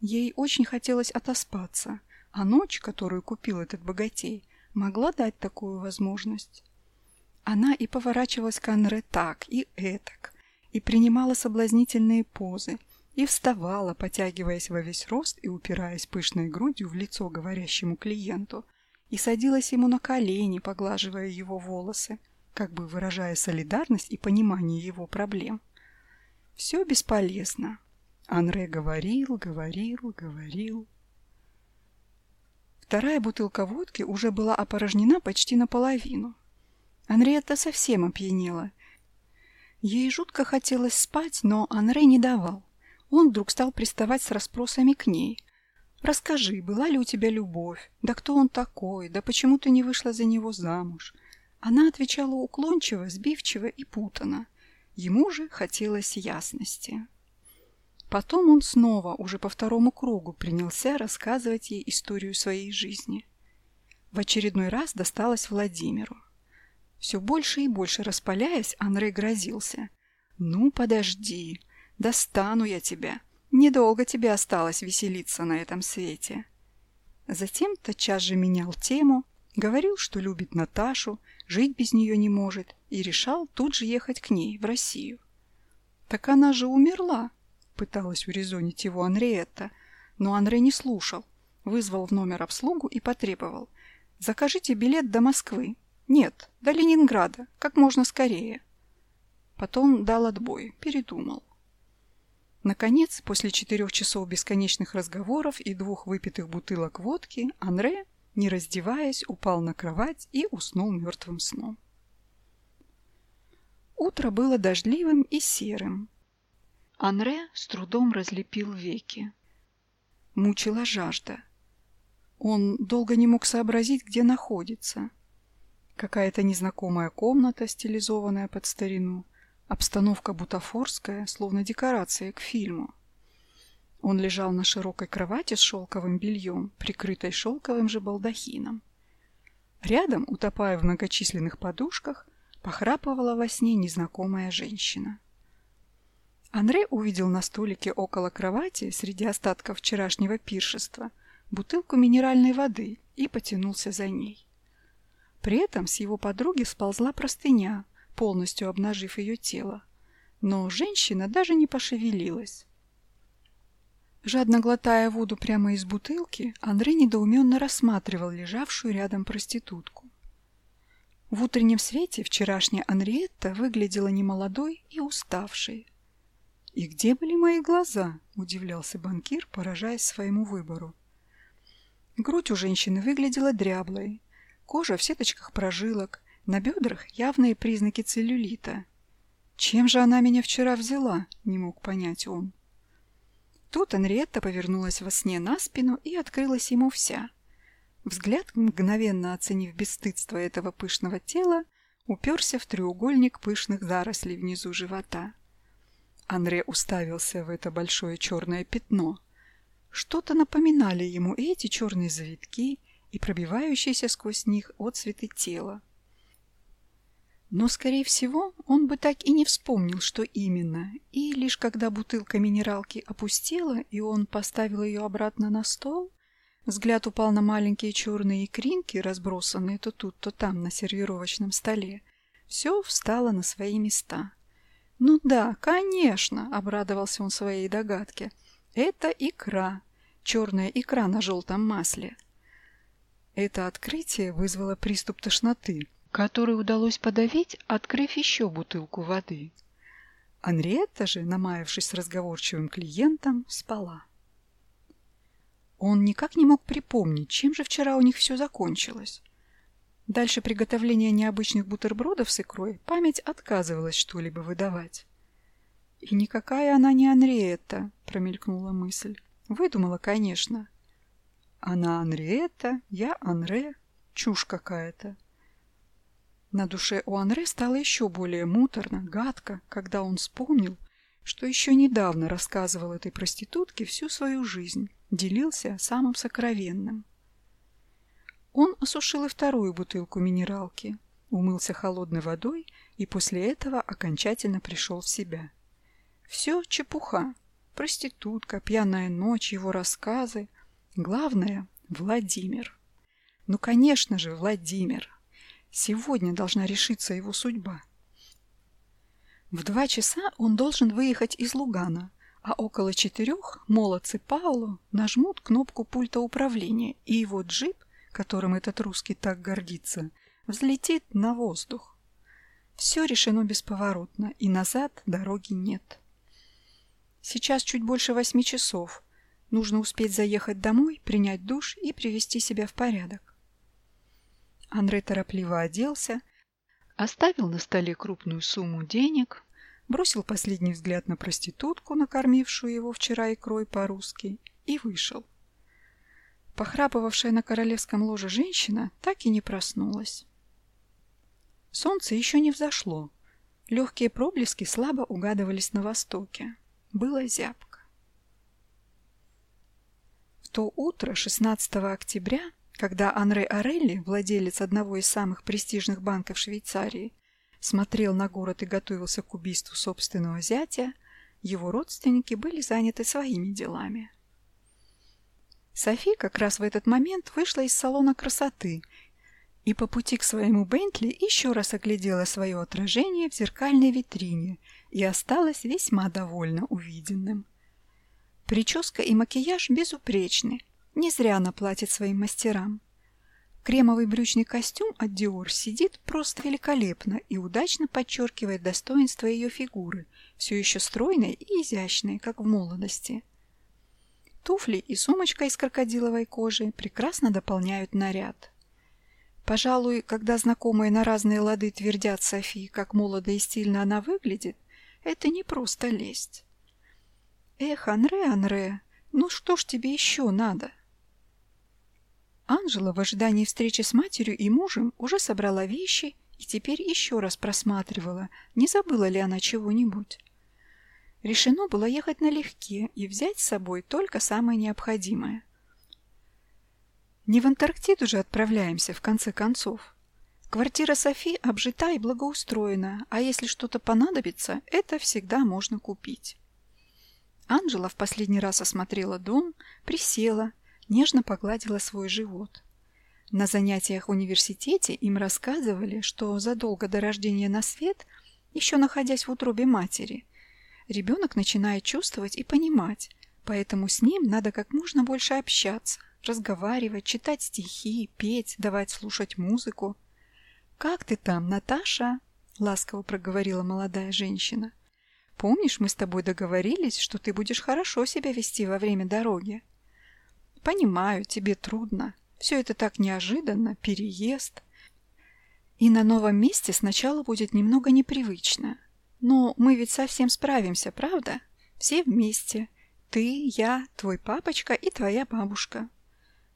B: Ей очень хотелось отоспаться, а ночь, которую купил этот богатей, могла дать такую возможность. Она и поворачивалась к Анре так и этак, и принимала соблазнительные позы, и вставала, потягиваясь во весь рост и упираясь пышной грудью в лицо говорящему клиенту, и садилась ему на колени, поглаживая его волосы, как бы выражая солидарность и понимание его проблем. Все бесполезно. Анре говорил, говорил, говорил. Вторая бутылка водки уже была опорожнена почти наполовину. Анриетта совсем опьянела Ей жутко хотелось спать, но Анре не давал. Он вдруг стал приставать с расспросами к ней. «Расскажи, была ли у тебя любовь? Да кто он такой? Да почему ты не вышла за него замуж?» Она отвечала уклончиво, сбивчиво и путано. Ему же хотелось ясности. Потом он снова, уже по второму кругу, принялся рассказывать ей историю своей жизни. В очередной раз досталось Владимиру. Все больше и больше распаляясь, Анрей грозился. «Ну, подожди, достану я тебя. Недолго тебе осталось веселиться на этом свете». Затем тотчас же менял тему, говорил, что любит Наташу, жить без нее не может, и решал тут же ехать к ней, в Россию. «Так она же умерла», — пыталась урезонить его Анриетта, но Андрей не слушал, вызвал в номер обслугу и потребовал. «Закажите билет до Москвы, нет, до Ленинграда, как можно скорее. Потом дал отбой, передумал. Наконец, после четырех часов бесконечных разговоров и двух выпитых бутылок водки, Анре, не раздеваясь, упал на кровать и уснул мертвым сном. Утро было дождливым и серым.
A: Анре с трудом разлепил веки.
B: Мучила жажда. Он долго не мог сообразить, где находится. Какая-то незнакомая комната, стилизованная под старину. Обстановка бутафорская, словно декорация к фильму. Он лежал на широкой кровати с шелковым бельем, прикрытой шелковым же балдахином. Рядом, утопая в многочисленных подушках, похрапывала во сне незнакомая женщина. Андрей увидел на столике около кровати, среди остатков вчерашнего пиршества, бутылку минеральной воды и потянулся за ней. При этом с его подруги сползла простыня, полностью обнажив ее тело. Но женщина даже не пошевелилась. Жадно глотая воду прямо из бутылки, Андрей недоуменно рассматривал лежавшую рядом проститутку. В утреннем свете вчерашняя Анриетта выглядела немолодой и уставшей. «И где были мои глаза?» – удивлялся банкир, поражаясь своему выбору. Грудь у женщины выглядела дряблой, кожа в сеточках прожилок, на бедрах явные признаки целлюлита. «Чем же она меня вчера взяла?» – не мог понять он. Тут Анриетта повернулась во сне на спину и открылась ему вся. Взгляд, мгновенно оценив бесстыдство этого пышного тела, уперся в треугольник пышных зарослей внизу живота. Анре уставился в это большое черное пятно – что-то напоминали ему эти черные завитки и пробивающиеся сквозь них отцветы тела. Но, скорее всего, он бы так и не вспомнил, что именно, и лишь когда бутылка минералки опустела, и он поставил ее обратно на стол, взгляд упал на маленькие черные икринки, разбросанные то тут, то там на сервировочном столе. Все встало на свои места. «Ну да, конечно!» — обрадовался он своей догадке. Это икра. Черная икра на желтом масле. Это открытие вызвало приступ тошноты,
A: который удалось подавить, открыв еще бутылку воды.
B: Анриетта же, намаявшись с разговорчивым клиентом, спала. Он никак не мог припомнить, чем же вчера у них все закончилось. Дальше приготовления необычных бутербродов с икрой память отказывалась что-либо выдавать. «И никакая она не Анриетта», — промелькнула мысль. «Выдумала, конечно». «Она Анриетта, я Анре. Чушь какая-то». На душе у Анре стало еще более муторно, гадко, когда он вспомнил, что еще недавно рассказывал этой проститутке всю свою жизнь, делился самым сокровенным. Он осушил и вторую бутылку минералки, умылся холодной водой и после этого окончательно пришел в себя. Все чепуха. Проститутка, пьяная ночь, его рассказы. Главное — Владимир. Ну, конечно же, Владимир. Сегодня должна решиться его судьба. В два часа он должен выехать из Лугана, а около четырех молодцы Пауло нажмут кнопку пульта управления, и его джип, которым этот русский так гордится, взлетит на воздух. Все решено бесповоротно, и назад дороги нет. Сейчас чуть больше восьми часов. Нужно успеть заехать домой, принять душ и привести себя в порядок. Андрей торопливо оделся, оставил на столе крупную сумму денег, бросил последний взгляд на проститутку, накормившую его вчера икрой по-русски, и вышел. Похрапывавшая на королевском ложе женщина так и не проснулась. Солнце еще не взошло. Легкие проблески слабо угадывались на востоке. Было зябко. В то утро, 16 октября, когда Анре Орелли, владелец одного из самых престижных банков Швейцарии, смотрел на город и готовился к убийству собственного зятя, его родственники были заняты своими делами. Софи как раз в этот момент вышла из салона красоты и по пути к своему Бентли еще раз оглядела свое отражение в зеркальной витрине и осталась весьма довольна увиденным. Прическа и макияж безупречны, не зря она платит своим мастерам. Кремовый брючный костюм от Dior сидит просто великолепно и удачно подчеркивает достоинство ее фигуры, все еще стройной и изящной, как в молодости. Туфли и сумочка из крокодиловой кожи прекрасно дополняют наряд. Пожалуй, когда знакомые на разные лады твердят Софии, как молодо и стильно она выглядит, это не просто лесть. Эх, Анре, Анре, ну что ж тебе еще надо? Анжела в ожидании встречи с матерью и мужем уже собрала вещи и теперь еще раз просматривала, не забыла ли она чего-нибудь. Решено было ехать налегке и взять с собой только самое необходимое. Не в Антарктиду же отправляемся, в конце концов. Квартира Софи обжита и благоустроена, а если что-то понадобится, это всегда можно купить. Анжела в последний раз осмотрела дом, присела, нежно погладила свой живот. На занятиях в университете им рассказывали, что задолго до рождения на свет, еще находясь в утробе матери, ребенок начинает чувствовать и понимать, поэтому с ним надо как можно больше общаться, разговаривать, читать стихи, петь, давать слушать музыку. «Как ты там, Наташа?» — ласково проговорила молодая женщина. «Помнишь, мы с тобой договорились, что ты будешь хорошо себя вести во время дороги?» Понимаю, тебе трудно. Все это так неожиданно, переезд. И на новом месте сначала будет немного непривычно. Но мы ведь совсем справимся, правда? Все вместе. Ты, я, твой папочка и твоя бабушка.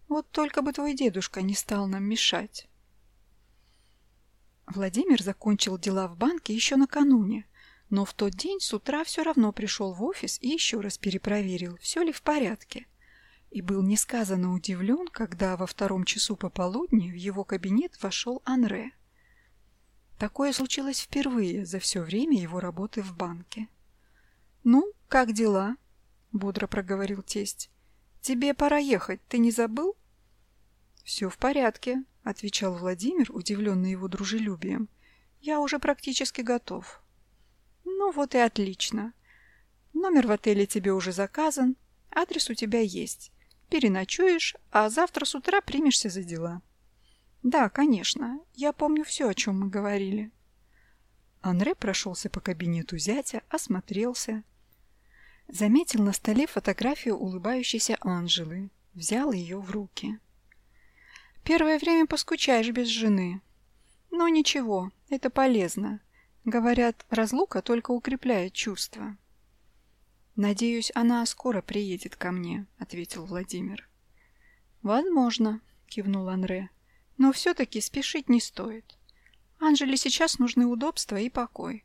B: Вот только бы твой дедушка не стал нам мешать. Владимир закончил дела в банке еще накануне, но в тот день с утра все равно пришел в офис и еще раз перепроверил, все ли в порядке и был несказанно удивлен, когда во втором часу пополудни в его кабинет вошел Анре. Такое случилось впервые за все время его работы в банке. «Ну, как дела?» — бодро проговорил тесть. «Тебе пора ехать, ты не забыл?» «Все в порядке», — отвечал Владимир, удивленный его дружелюбием. «Я уже практически готов». «Ну вот и отлично. Номер в отеле тебе уже заказан, адрес у тебя есть переночуешь, а завтра с утра примешься за дела. Да, конечно, я помню все, о чем мы говорили. Анре прошелся по кабинету зятя, осмотрелся. Заметил на столе фотографию улыбающейся Анжелы. Взял ее в руки. Первое время поскучаешь без жены. Но ничего, это полезно. Говорят, разлука только укрепляет чувства. «Надеюсь, она скоро приедет ко мне», — ответил Владимир. «Возможно», — кивнул Анре. «Но все-таки спешить не стоит. Анжеле сейчас нужны удобства и покой.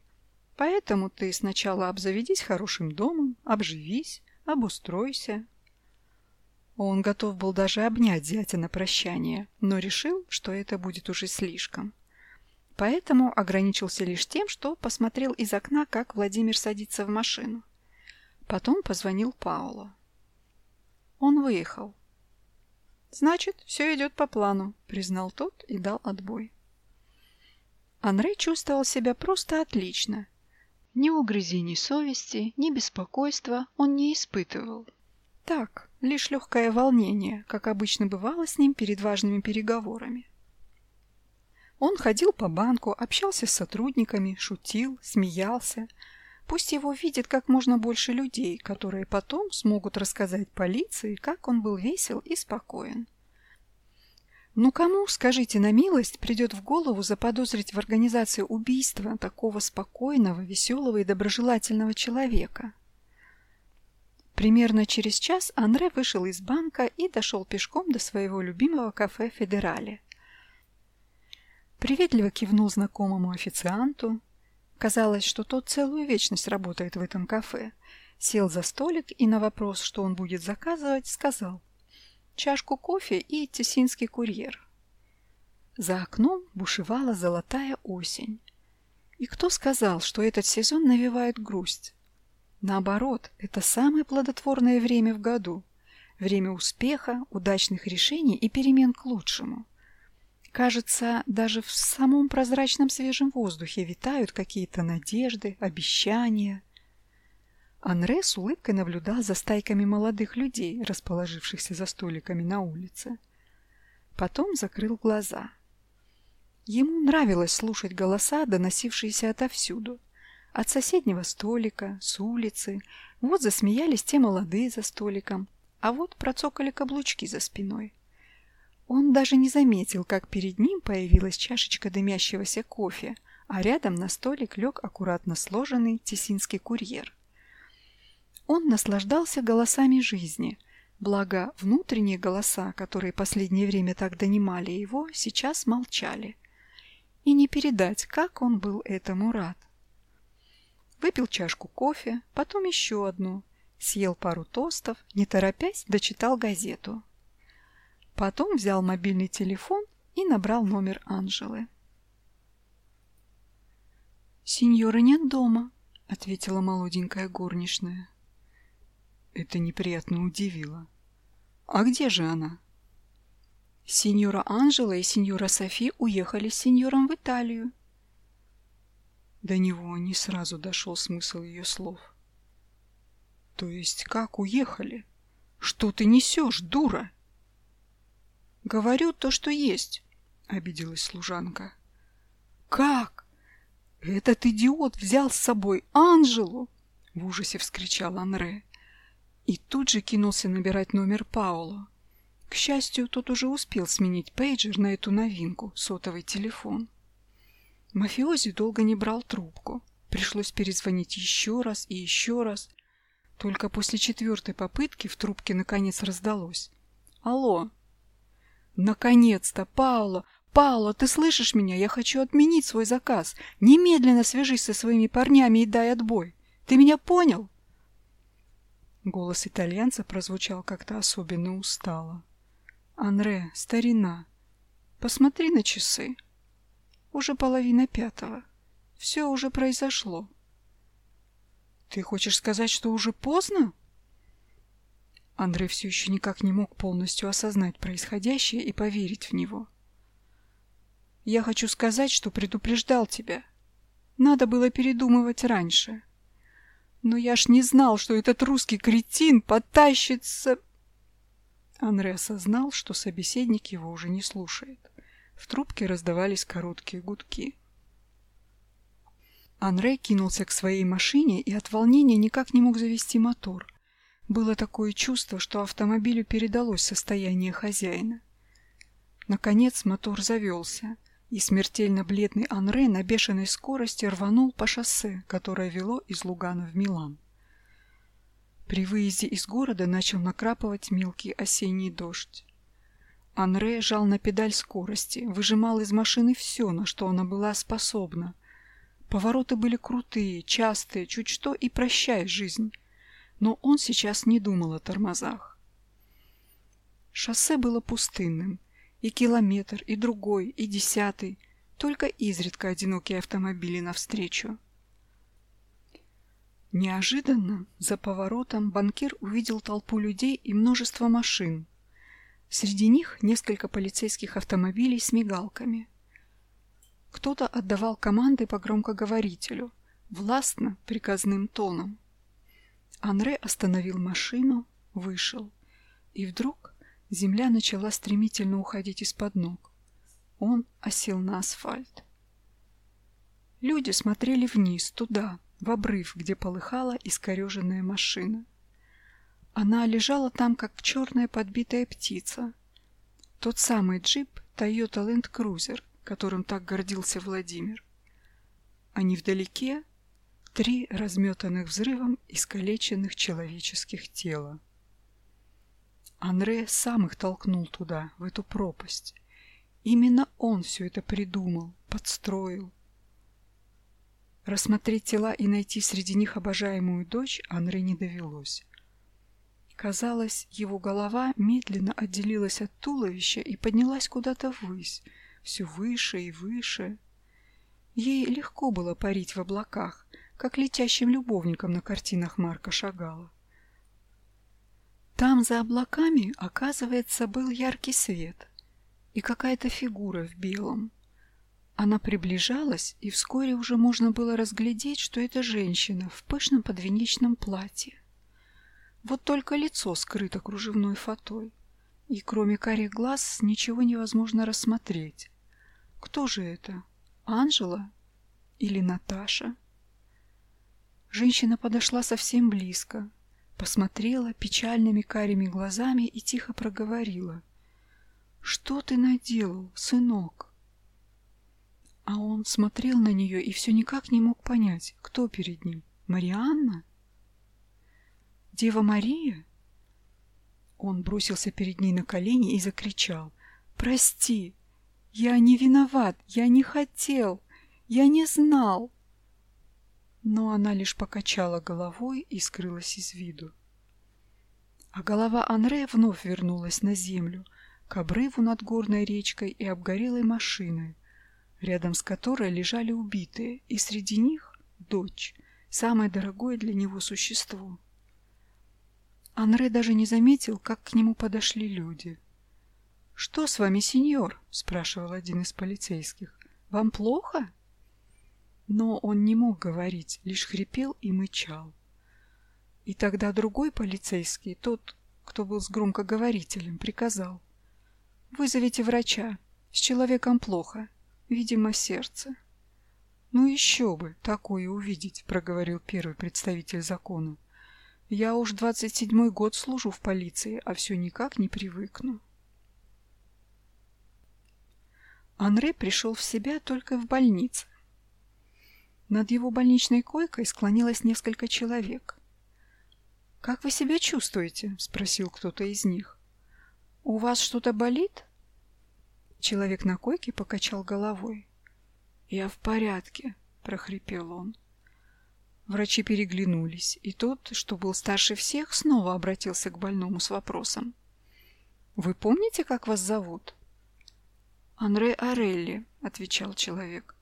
B: Поэтому ты сначала обзаведись хорошим домом, обживись, обустройся». Он готов был даже обнять зятя на прощание, но решил, что это будет уже слишком. Поэтому ограничился лишь тем, что посмотрел из окна, как Владимир садится в машину. Потом позвонил Пауло. Он выехал. «Значит, все идет по плану», — признал тот и дал отбой. Андрей чувствовал себя просто отлично. Ни угрызений совести, ни беспокойства он не испытывал. Так, лишь легкое волнение, как обычно бывало с ним перед важными переговорами. Он ходил по банку, общался с сотрудниками, шутил, смеялся, Пусть его видит как можно больше людей, которые потом смогут рассказать полиции, как он был весел и спокоен. Ну кому, скажите на милость, придет в голову заподозрить в организации убийства такого спокойного, веселого и доброжелательного человека? Примерно через час Андре вышел из банка и дошел пешком до своего любимого кафе «Федерале». Приветливо кивнул знакомому официанту, Казалось, что тот целую вечность работает в этом кафе. Сел за столик и на вопрос, что он будет заказывать, сказал «Чашку кофе и тессинский курьер». За окном бушевала золотая осень. И кто сказал, что этот сезон навевает грусть? Наоборот, это самое плодотворное время в году. Время успеха, удачных решений и перемен к лучшему. Кажется, даже в самом прозрачном свежем воздухе витают какие-то надежды, обещания. Анре с улыбкой наблюдал за стайками молодых людей, расположившихся за столиками на улице. Потом закрыл глаза. Ему нравилось слушать голоса, доносившиеся отовсюду. От соседнего столика, с улицы. Вот засмеялись те молодые за столиком, а вот процокали каблучки за спиной. Он даже не заметил, как перед ним появилась чашечка дымящегося кофе, а рядом на столик лег аккуратно сложенный тессинский курьер.
A: Он наслаждался голосами жизни, благо внутренние голоса, которые последнее время так донимали его, сейчас молчали. И не передать, как он был этому рад. Выпил чашку кофе, потом еще одну, съел пару тостов, не торопясь дочитал газету. Потом взял мобильный телефон и набрал номер Анжелы.
B: «Сеньора нет дома», — ответила молоденькая горничная.
C: Это неприятно удивило. «А где же она?»
B: Сеньора Анжела и сеньора Софи уехали с сеньором в Италию.
C: До него не сразу дошел смысл ее слов. «То есть как уехали? Что ты несешь, дура?»
B: «Говорю то, что есть», —
C: обиделась служанка.
B: «Как? Этот идиот взял с собой Анжелу!» — в ужасе вскричал Анре. И тут же кинулся набирать номер Пауло. К счастью, тот уже успел сменить пейджер на эту новинку, сотовый телефон. Мафиози долго не брал трубку. Пришлось перезвонить еще раз и еще раз. Только после четвертой попытки в трубке наконец раздалось. «Алло!» «Наконец-то, Пауло! Пауло, ты слышишь меня? Я хочу отменить свой заказ. Немедленно свяжись со своими парнями и дай отбой. Ты меня понял?» Голос итальянца прозвучал как-то особенно устало. «Анре, старина, посмотри на часы. Уже половина пятого. Все уже произошло». «Ты хочешь сказать, что уже поздно?» Андрей все еще никак не мог полностью осознать происходящее и поверить в него. «Я хочу сказать, что предупреждал тебя. Надо было передумывать раньше. Но я ж не знал, что этот русский кретин потащится...» Андрей осознал, что собеседник его уже не слушает. В трубке раздавались короткие гудки. Андрей кинулся к своей машине и от волнения никак не мог завести мотор – было такое чувство, что автомобилю передалось состояние хозяина. Наконец мотор завелся, и смертельно бледный Анре на бешеной скорости рванул по шоссе, которое вело из Лугана в Милан. При выезде из города начал накрапывать мелкий осенний дождь. Анре жал на педаль скорости, выжимал из машины все, на что она была способна. Повороты были крутые, частые, чуть что и прощай жизнь но он сейчас не думал о тормозах. Шоссе было пустынным, и километр, и другой, и десятый, только изредка одинокие автомобили навстречу. Неожиданно за поворотом банкир увидел толпу людей и множество машин. Среди них несколько полицейских автомобилей с мигалками. Кто-то отдавал команды по громкоговорителю, властно, приказным тоном. Анре остановил машину, вышел. И вдруг земля начала стремительно уходить из-под ног. Он осел на асфальт. Люди смотрели вниз, туда, в обрыв, где полыхала искореженная машина. Она лежала там, как черная подбитая птица. Тот самый джип Toyota Land Cruiser, которым так гордился Владимир. А невдалеке Три разметанных взрывом искалеченных человеческих тела. Анре сам их толкнул туда, в эту пропасть. Именно он все это придумал, подстроил. Рассмотреть тела и найти среди них обожаемую дочь Анре не довелось. Казалось, его голова медленно отделилась от туловища и поднялась куда-то ввысь, все выше и выше. Ей легко было парить в облаках, как летящим любовником на картинах Марка Шагала. Там за облаками, оказывается, был яркий свет и какая-то фигура в белом. Она приближалась, и вскоре уже можно было разглядеть, что это женщина в пышном подвенечном платье. Вот только лицо скрыто кружевной фатой, и кроме карих глаз ничего невозможно рассмотреть. Кто же это? Анжела или Наташа? Женщина подошла совсем близко, посмотрела печальными карими глазами и тихо проговорила. «Что ты наделал, сынок?» А он смотрел на нее и все никак не мог понять, кто перед ним. «Марианна?» Дева Мария?» Он бросился перед ней на колени и закричал. «Прости! Я не виноват! Я не хотел! Я не знал!» Но она лишь покачала головой и скрылась из виду. А голова Анре вновь вернулась на землю, к обрыву над горной речкой и обгорелой машиной, рядом с которой лежали убитые, и среди них дочь, самое дорогое для него существо. Анре даже не заметил, как к нему подошли люди. «Что с вами, сеньор?» — спрашивал один из полицейских. «Вам плохо?» Но он не мог говорить, лишь хрипел и мычал. И тогда другой полицейский, тот, кто был с громкоговорителем, приказал. «Вызовите врача. С человеком плохо. Видимо, сердце». «Ну еще бы, такое увидеть», — проговорил первый представитель закона. Я уж двадцать седьмой год служу в полиции, а все никак не привыкну. Анре пришел в себя только в больнице. Над его больничной койкой склонилось несколько человек. «Как вы себя чувствуете?» — спросил кто-то из них. «У вас что-то болит?» Человек на койке покачал головой. «Я в порядке», — прохрипел он. Врачи переглянулись, и тот, что был старше всех, снова обратился к больному с вопросом. «Вы помните, как вас зовут?» «Анре Орелли», — отвечал человек.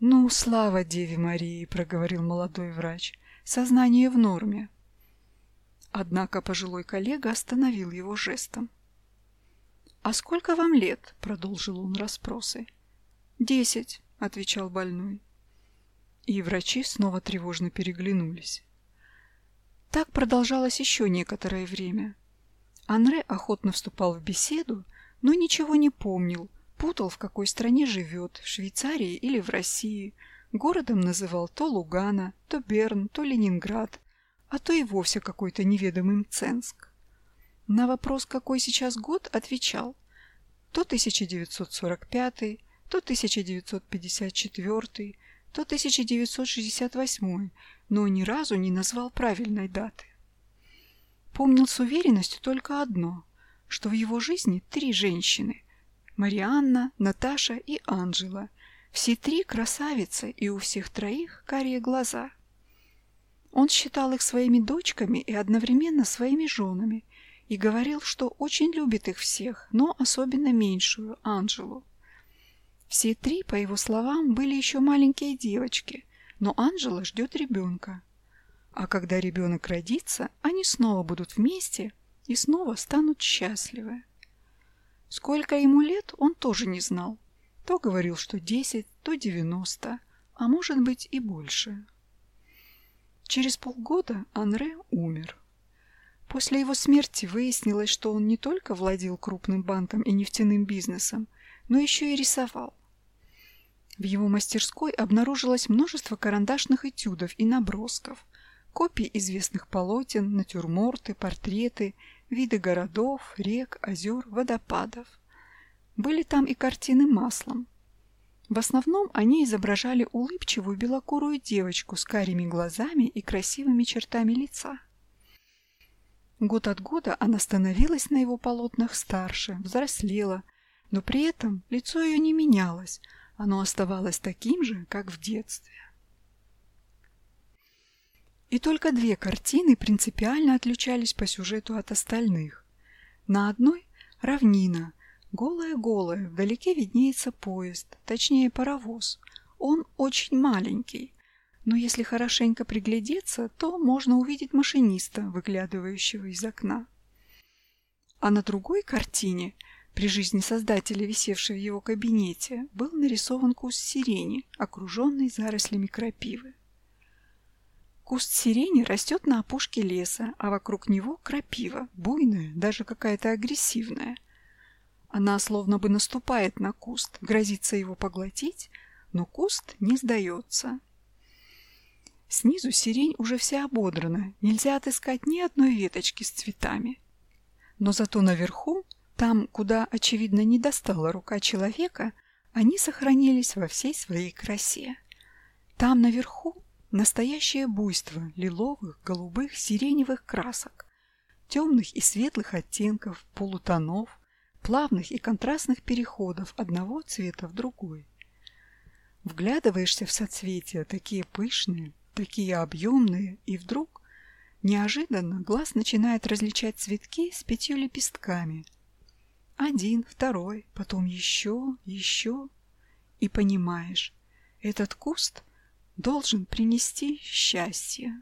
B: «Ну, слава Деве Марии», — проговорил молодой врач. «Сознание в норме». Однако пожилой коллега остановил его жестом. «А сколько вам лет?» — продолжил он расспросы. «Десять», — отвечал больной. И врачи снова тревожно переглянулись. Так продолжалось еще некоторое время. Анре охотно вступал в беседу, но ничего не помнил, путал, в какой стране живет, в Швейцарии или в России. Городом называл то Лугана, то Берн, то Ленинград, а то и вовсе какой-то неведомый Мценск. На вопрос, какой сейчас год, отвечал то 1945, то 1954, то 1968, но ни разу не назвал правильной даты. Помнил с уверенностью только одно, что в его жизни три женщины – Марианна, Наташа и Анжела. Все три красавицы, и у всех троих карие глаза. Он считал их своими дочками и одновременно своими женами и говорил, что очень любит их всех, но особенно меньшую, Анжелу. Все три, по его словам, были еще маленькие девочки, но Анжела ждет ребенка. А когда ребенок родится, они снова будут вместе и снова станут счастливы. Сколько ему лет, он тоже не знал. То говорил, что десять, то девяносто, а может быть и больше. Через полгода Анре умер. После его смерти выяснилось, что он не только владел крупным банком и нефтяным бизнесом, но еще и рисовал. В его мастерской обнаружилось множество карандашных этюдов и набросков, копий известных полотен, натюрморты, портреты, виды городов, рек, озер, водопадов. Были там и картины маслом. В основном они изображали улыбчивую белокурую девочку с карими глазами и красивыми чертами лица. Год от года она становилась на его полотнах старше, взрослела, но при этом лицо ее не менялось, оно оставалось таким же, как в детстве. И только две картины принципиально отличались по сюжету от остальных. На одной – равнина, голая-голая, вдалеке виднеется поезд, точнее паровоз. Он очень маленький, но если хорошенько приглядеться, то можно увидеть машиниста, выглядывающего из окна. А на другой картине – при жизни создателя, висевшей в его кабинете, был нарисован куст сирени, окруженный зарослями крапивы. Куст сирени растет на опушке леса, а вокруг него крапива, буйная, даже какая-то агрессивная. Она словно бы наступает на куст, грозится его поглотить, но куст не сдается. Снизу сирень уже вся ободрана, нельзя отыскать ни одной веточки с цветами. Но зато наверху там, куда, очевидно, не достала рука человека, они сохранились во всей своей красе. Там, наверху, Настоящее буйство лиловых, голубых, сиреневых красок, темных и светлых оттенков, полутонов, плавных и контрастных переходов одного цвета в другой. Вглядываешься в соцветия, такие пышные, такие объемные, и вдруг, неожиданно, глаз начинает различать цветки с пятью лепестками. Один, второй, потом еще, еще, и понимаешь, этот куст должен принести счастье.